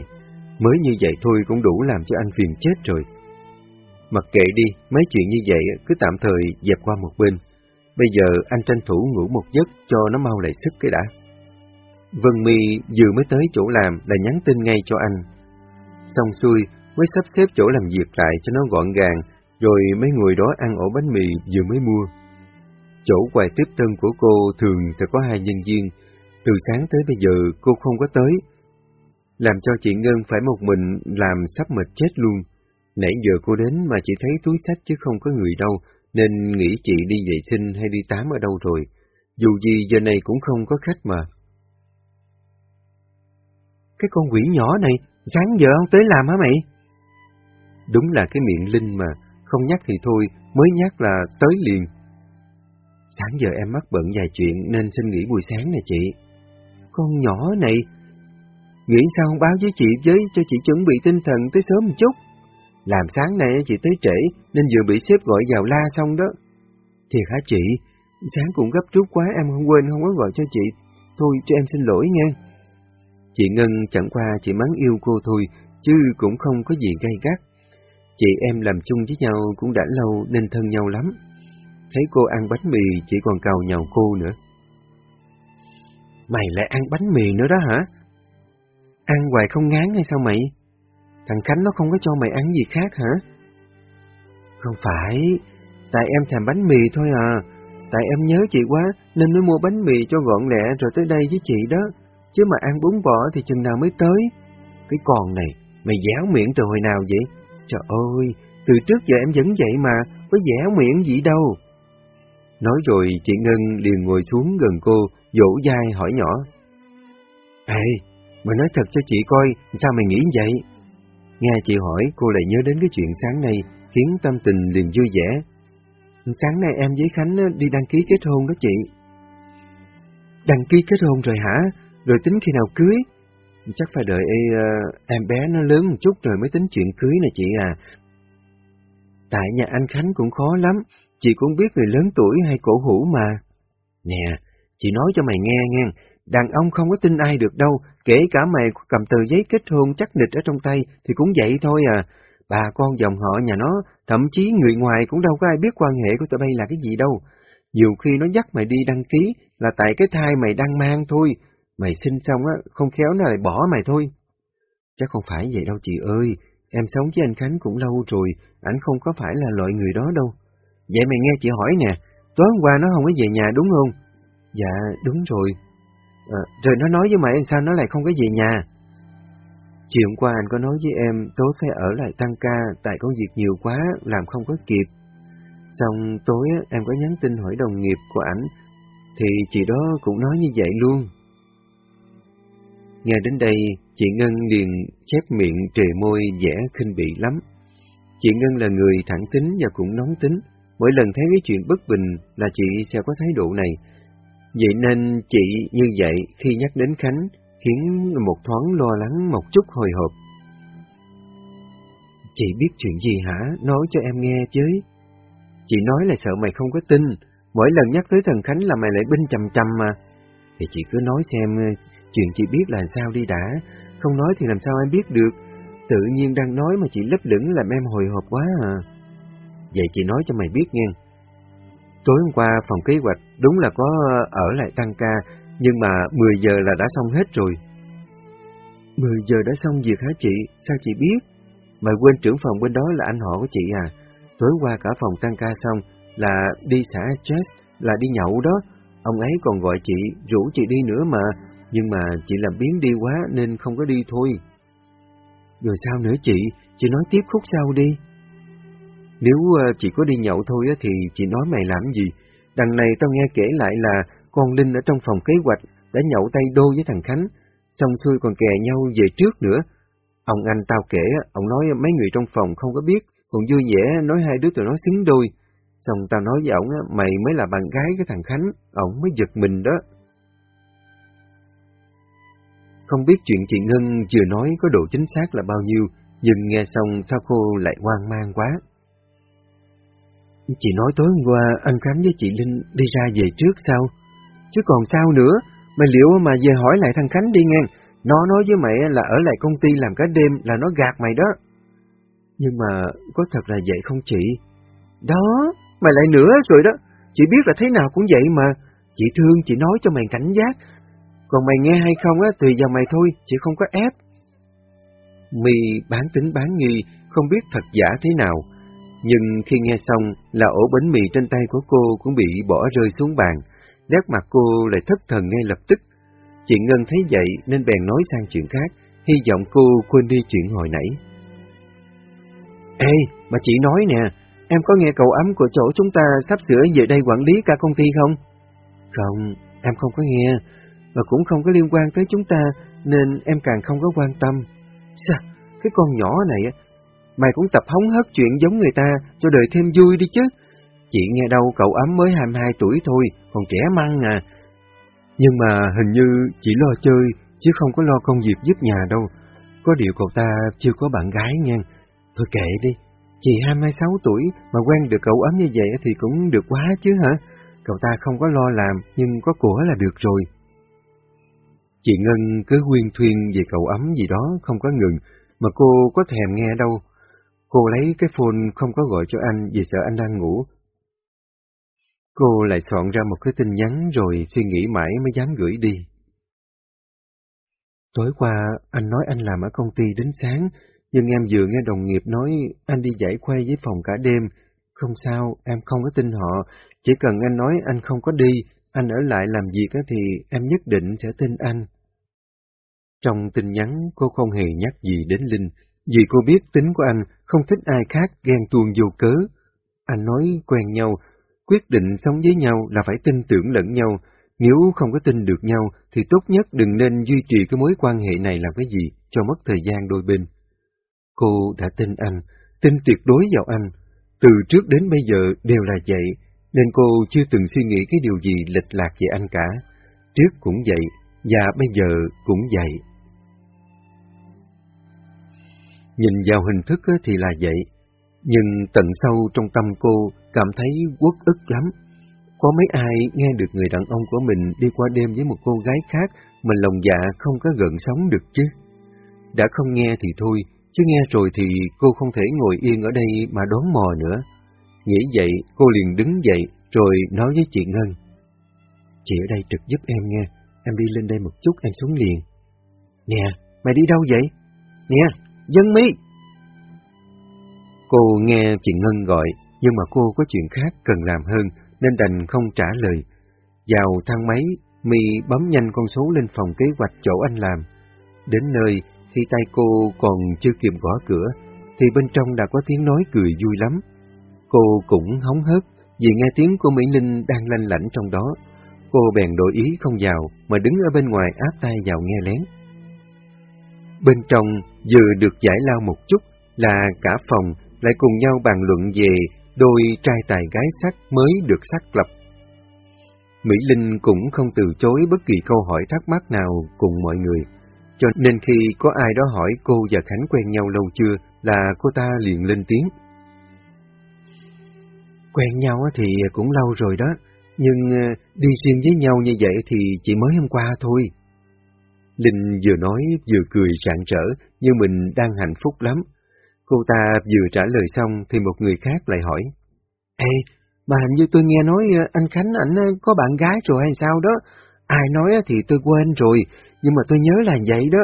Mới như vậy thôi cũng đủ làm cho anh phiền chết rồi. Mặc kệ đi, mấy chuyện như vậy cứ tạm thời dẹp qua một bên. Bây giờ anh tranh thủ ngủ một giấc cho nó mau lại sức cái đã. Vân my vừa mới tới chỗ làm là nhắn tin ngay cho anh. Xong xuôi, mới sắp xếp chỗ làm việc lại cho nó gọn gàng, rồi mấy người đó ăn ổ bánh mì vừa mới mua. Chỗ quầy tiếp tân của cô thường sẽ có hai nhân viên, từ sáng tới bây giờ cô không có tới. Làm cho chị Ngân phải một mình làm sắp mệt chết luôn. Nãy giờ cô đến mà chỉ thấy túi sách chứ không có người đâu, nên nghĩ chị đi vệ sinh hay đi tắm ở đâu rồi. Dù gì giờ này cũng không có khách mà. Cái con quỷ nhỏ này, sáng giờ ông tới làm hả mày? Đúng là cái miệng Linh mà, không nhắc thì thôi, mới nhắc là tới liền. Sáng giờ em mắc bận vài chuyện nên xin nghỉ buổi sáng nè chị. Con nhỏ này, nghĩ sao không báo với chị với cho chị chuẩn bị tinh thần tới sớm một chút. Làm sáng nay chị tới trễ nên vừa bị sếp gọi vào la xong đó. Thiệt hả chị? Sáng cũng gấp rút quá em không quên không có gọi cho chị. Thôi cho em xin lỗi nha Chị Ngân chẳng qua chỉ mắng yêu cô thôi, chứ cũng không có gì gay gắt. Chị em làm chung với nhau cũng đã lâu nên thân nhau lắm. Thấy cô ăn bánh mì chỉ còn cào nhào cô nữa. Mày lại ăn bánh mì nữa đó hả? Ăn hoài không ngán hay sao mày? Thằng Khánh nó không có cho mày ăn gì khác hả? Không phải, tại em thèm bánh mì thôi à. Tại em nhớ chị quá nên mới mua bánh mì cho gọn lẹ rồi tới đây với chị đó. Chứ mà ăn bún bò thì chừng nào mới tới. Cái con này, mày dẻo miệng từ hồi nào vậy? Trời ơi, từ trước giờ em vẫn vậy mà, có dẻo miệng gì đâu. Nói rồi chị Ngân liền ngồi xuống gần cô, dỗ dai hỏi nhỏ. Ê, mày nói thật cho chị coi, sao mày nghĩ vậy? Nghe chị hỏi, cô lại nhớ đến cái chuyện sáng nay, khiến tâm tình liền vui vẻ. Sáng nay em với Khánh đi đăng ký kết hôn đó chị. Đăng ký kết hôn rồi hả? Rồi tính khi nào cưới? Chắc phải đợi uh, em bé nó lớn một chút rồi mới tính chuyện cưới nè chị à. Tại nhà anh Khánh cũng khó lắm, chị cũng biết người lớn tuổi hay cổ hủ mà. Nè, chị nói cho mày nghe nghe, đàn ông không có tin ai được đâu, kể cả mày cầm tờ giấy kết hôn chắc nịch ở trong tay thì cũng vậy thôi à. Bà con dòng họ nhà nó, thậm chí người ngoài cũng đâu có ai biết quan hệ của tụi bay là cái gì đâu. Nhiều khi nó dắt mày đi đăng ký là tại cái thai mày đang mang thôi, Mày sinh xong á, không khéo nó lại bỏ mày thôi. Chắc không phải vậy đâu chị ơi, em sống với anh Khánh cũng lâu rồi, ảnh không có phải là loại người đó đâu. Vậy mày nghe chị hỏi nè, tối hôm qua nó không có về nhà đúng không? Dạ, đúng rồi. À, rồi nó nói với mày sao nó lại không có về nhà? Chiều hôm qua anh có nói với em tối phải ở lại tăng ca tại công việc nhiều quá, làm không có kịp. Xong tối em có nhắn tin hỏi đồng nghiệp của ảnh, thì chị đó cũng nói như vậy luôn. Nghe đến đây, chị Ngân liền chép miệng trề môi vẻ khinh bỉ lắm. Chị Ngân là người thẳng tính và cũng nóng tính, mỗi lần thấy cái chuyện bất bình là chị sẽ có thái độ này. Vậy nên chị như vậy khi nhắc đến Khánh khiến một thoáng lo lắng một chút hồi hộp. Chị biết chuyện gì hả? Nói cho em nghe chứ. Chị nói là sợ mày không có tin, mỗi lần nhắc tới thần Khánh là mày lại binh chầm chầm mà. Thì chị cứ nói xem Chuyện chị biết là sao đi đã, không nói thì làm sao em biết được. Tự nhiên đang nói mà chị lấp lửng làm em hồi hộp quá à. Vậy chị nói cho mày biết nghe. Tối hôm qua phòng kế hoạch đúng là có ở lại tăng ca, nhưng mà 10 giờ là đã xong hết rồi. 10 giờ đã xong việc hả chị? Sao chị biết? Mày quên trưởng phòng bên đó là anh họ của chị à? Tối qua cả phòng tăng ca xong là đi xả stress, là đi nhậu đó. Ông ấy còn gọi chị, rủ chị đi nữa mà, nhưng mà chị làm biến đi quá nên không có đi thôi. Rồi sao nữa chị? Chị nói tiếp khúc sau đi. Nếu ờ, chị có đi nhậu thôi thì chị nói mày làm gì? Đằng này tao nghe kể lại là con Linh ở trong phòng kế hoạch đã nhậu tay đô với thằng Khánh, xong xuôi còn kè nhau về trước nữa. Ông anh tao kể, ông nói mấy người trong phòng không có biết, còn vui vẻ nói hai đứa tụi nó xứng đôi. Xong tao nói với ổng, mày mới là bạn gái cái thằng Khánh, ổng mới giật mình đó. Không biết chuyện chị Ngân vừa nói có độ chính xác là bao nhiêu, nhưng nghe xong sao cô lại hoang mang quá. Chị nói tối hôm qua anh Khánh với chị Linh đi ra về trước sao? Chứ còn sao nữa, mày liệu mà về hỏi lại thằng Khánh đi nghe, nó nói với mày là ở lại công ty làm cả đêm là nó gạt mày đó. Nhưng mà có thật là vậy không chị? Đó, mày lại nữa rồi đó, chị biết là thế nào cũng vậy mà, chị thương chị nói cho mày cảnh giác, còn mày nghe hay không á tùy vào mày thôi, chứ không có ép. Mi bán tính bán nghi, không biết thật giả thế nào, nhưng khi nghe xong là ổ bánh mì trên tay của cô cũng bị bỏ rơi xuống bàn, nét mặt cô lại thất thần ngay lập tức. Chị Ngân thấy vậy nên bèn nói sang chuyện khác, hy vọng cô quên đi chuyện hồi nãy. Ê, mà chị nói nè, em có nghe cậu ấm của chỗ chúng ta sắp sửa về đây quản lý cả công ty không? Không, em không có nghe, và cũng không có liên quan tới chúng ta, nên em càng không có quan tâm. Sao? Cái con nhỏ này, mày cũng tập hóng hớt chuyện giống người ta, cho đời thêm vui đi chứ. Chị nghe đâu cậu ấm mới 22 tuổi thôi, còn trẻ măng à. Nhưng mà hình như chỉ lo chơi, chứ không có lo công việc giúp nhà đâu. Có điều cậu ta chưa có bạn gái nha. Thôi kệ đi, chị 26 tuổi mà quen được cậu ấm như vậy thì cũng được quá chứ hả? Cậu ta không có lo làm, nhưng có của là được rồi. Chị Ngân cứ huyên thuyên về cậu ấm gì đó không có ngừng, mà cô có thèm nghe đâu. Cô lấy cái phone không có gọi cho anh vì sợ anh đang ngủ. Cô lại soạn ra một cái tin nhắn rồi suy nghĩ mãi mới dám gửi đi. Tối qua anh nói anh làm ở công ty đến sáng, nhưng em vừa nghe đồng nghiệp nói anh đi giải khuây với phòng cả đêm. Không sao, em không có tin họ, chỉ cần anh nói anh không có đi, anh ở lại làm việc thì em nhất định sẽ tin anh. Trong tin nhắn, cô không hề nhắc gì đến Linh, vì cô biết tính của anh không thích ai khác ghen tuông vô cớ. Anh nói quen nhau, quyết định sống với nhau là phải tin tưởng lẫn nhau, nếu không có tin được nhau thì tốt nhất đừng nên duy trì cái mối quan hệ này làm cái gì cho mất thời gian đôi bên. Cô đã tin anh, tin tuyệt đối vào anh, từ trước đến bây giờ đều là vậy, nên cô chưa từng suy nghĩ cái điều gì lệch lạc về anh cả. Trước cũng vậy, và bây giờ cũng vậy. Nhìn vào hình thức thì là vậy, nhưng tận sâu trong tâm cô cảm thấy uất ức lắm. Có mấy ai nghe được người đàn ông của mình đi qua đêm với một cô gái khác mà lòng dạ không có gần sống được chứ? Đã không nghe thì thôi, chứ nghe rồi thì cô không thể ngồi yên ở đây mà đón mò nữa. Nghĩ vậy, cô liền đứng dậy, rồi nói với chị Ngân. Chị ở đây trực giúp em nghe, em đi lên đây một chút em xuống liền. Nè, mày đi đâu vậy? Nè, dân mi! Cô nghe chị Ngân gọi, nhưng mà cô có chuyện khác cần làm hơn, nên đành không trả lời. Vào thang máy, Mi bấm nhanh con số lên phòng kế hoạch chỗ anh làm. Đến nơi, khi tay cô còn chưa kịp gõ cửa, thì bên trong đã có tiếng nói cười vui lắm. Cô cũng hóng hớt vì nghe tiếng của Mỹ Linh đang lanh lảnh trong đó. Cô bèn đổi ý không vào, mà đứng ở bên ngoài áp tay vào nghe lén. Bên trong vừa được giải lao một chút là cả phòng lại cùng nhau bàn luận về đôi trai tài gái sắc mới được xác lập. Mỹ Linh cũng không từ chối bất kỳ câu hỏi thắc mắc nào cùng mọi người, cho nên khi có ai đó hỏi cô và Khánh quen nhau lâu chưa là cô ta liền lên tiếng. Quen nhau thì cũng lâu rồi đó, nhưng ờ, đi riêng với nhau như vậy thì chỉ mới hôm qua thôi. Linh vừa nói vừa cười rạng rỡ như mình đang hạnh phúc lắm. Cô ta vừa trả lời xong thì một người khác lại hỏi. Ê, mà hình như tôi nghe nói ờ, anh Khánh ảnh ờ, có bạn gái rồi hay sao đó. Ai nói thì tôi quên rồi, nhưng mà tôi nhớ là vậy đó.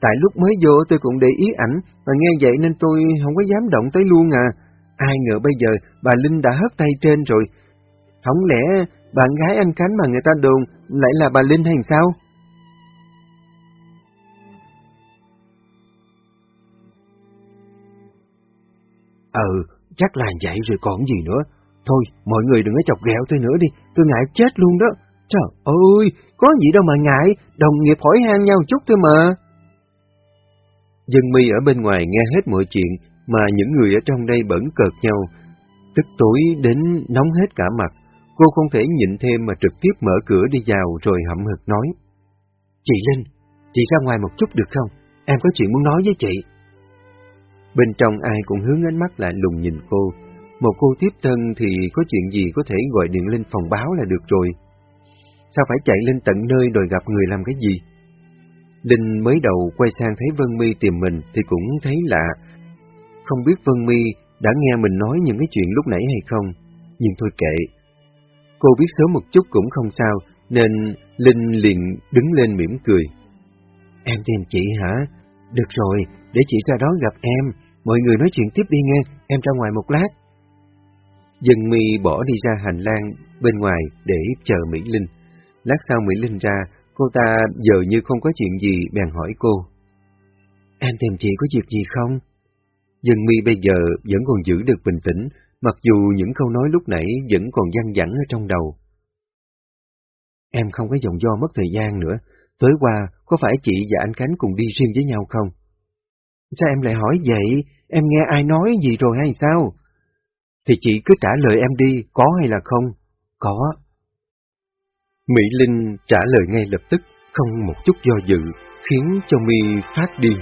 Tại lúc mới vô tôi cũng để ý ảnh, và nghe vậy nên tôi không có dám động tới luôn à. Ai ngờ bây giờ bà Linh đã hất tay trên rồi. Không lẽ bạn gái anh Khánh mà người ta đồn lại là bà Linh hay sao? Ừ, chắc là vậy rồi còn gì nữa. Thôi, mọi người đừng có chọc ghẹo tôi nữa đi, tôi ngại chết luôn đó. Trời ơi, có gì đâu mà ngại, đồng nghiệp hỏi han nhau chút thôi mà. Dân mi ở bên ngoài nghe hết mọi chuyện, mà những người ở trong đây bẩn cợt nhau. Tức tối đến nóng hết cả mặt, cô không thể nhịn thêm mà trực tiếp mở cửa đi vào rồi hậm hực nói. Chị Linh, chị ra ngoài một chút được không? Em có chuyện muốn nói với chị. Bên trong ai cũng hướng ánh mắt lại lùng nhìn cô. Một cô tiếp thân thì có chuyện gì có thể gọi điện lên phòng báo là được rồi. sao phải chạy lên tận nơi đòi gặp người làm cái gì? Linh mới đầu quay sang thấy Vân Mi tìm mình thì cũng thấy lạ. Không biết Vân Mi đã nghe mình nói những cái chuyện lúc nãy hay không, nhưng thôi kệ. Cô biết sớm một chút cũng không sao, nên Linh liền đứng lên mỉm cười. Em tìm chị hả? Được rồi, để chị ra đó gặp em, mọi người nói chuyện tiếp đi nghe, em ra ngoài một lát. Dân mi bỏ đi ra hành lang bên ngoài để chờ Mỹ Linh. Lát sau Mỹ Linh ra, cô ta giờ như không có chuyện gì bèn hỏi cô. Em tìm chị có việc gì không? Dân mi bây giờ vẫn còn giữ được bình tĩnh, mặc dù những câu nói lúc nãy vẫn còn gian dẳng ở trong đầu. Em không có dòng do mất thời gian nữa, tối qua có phải chị và anh Khánh cùng đi riêng với nhau không? Sao em lại hỏi vậy? Em nghe ai nói gì rồi hay sao? Thì chị cứ trả lời em đi, có hay là không? Có. Mỹ Linh trả lời ngay lập tức, không một chút do dự, khiến cho mi phát điên.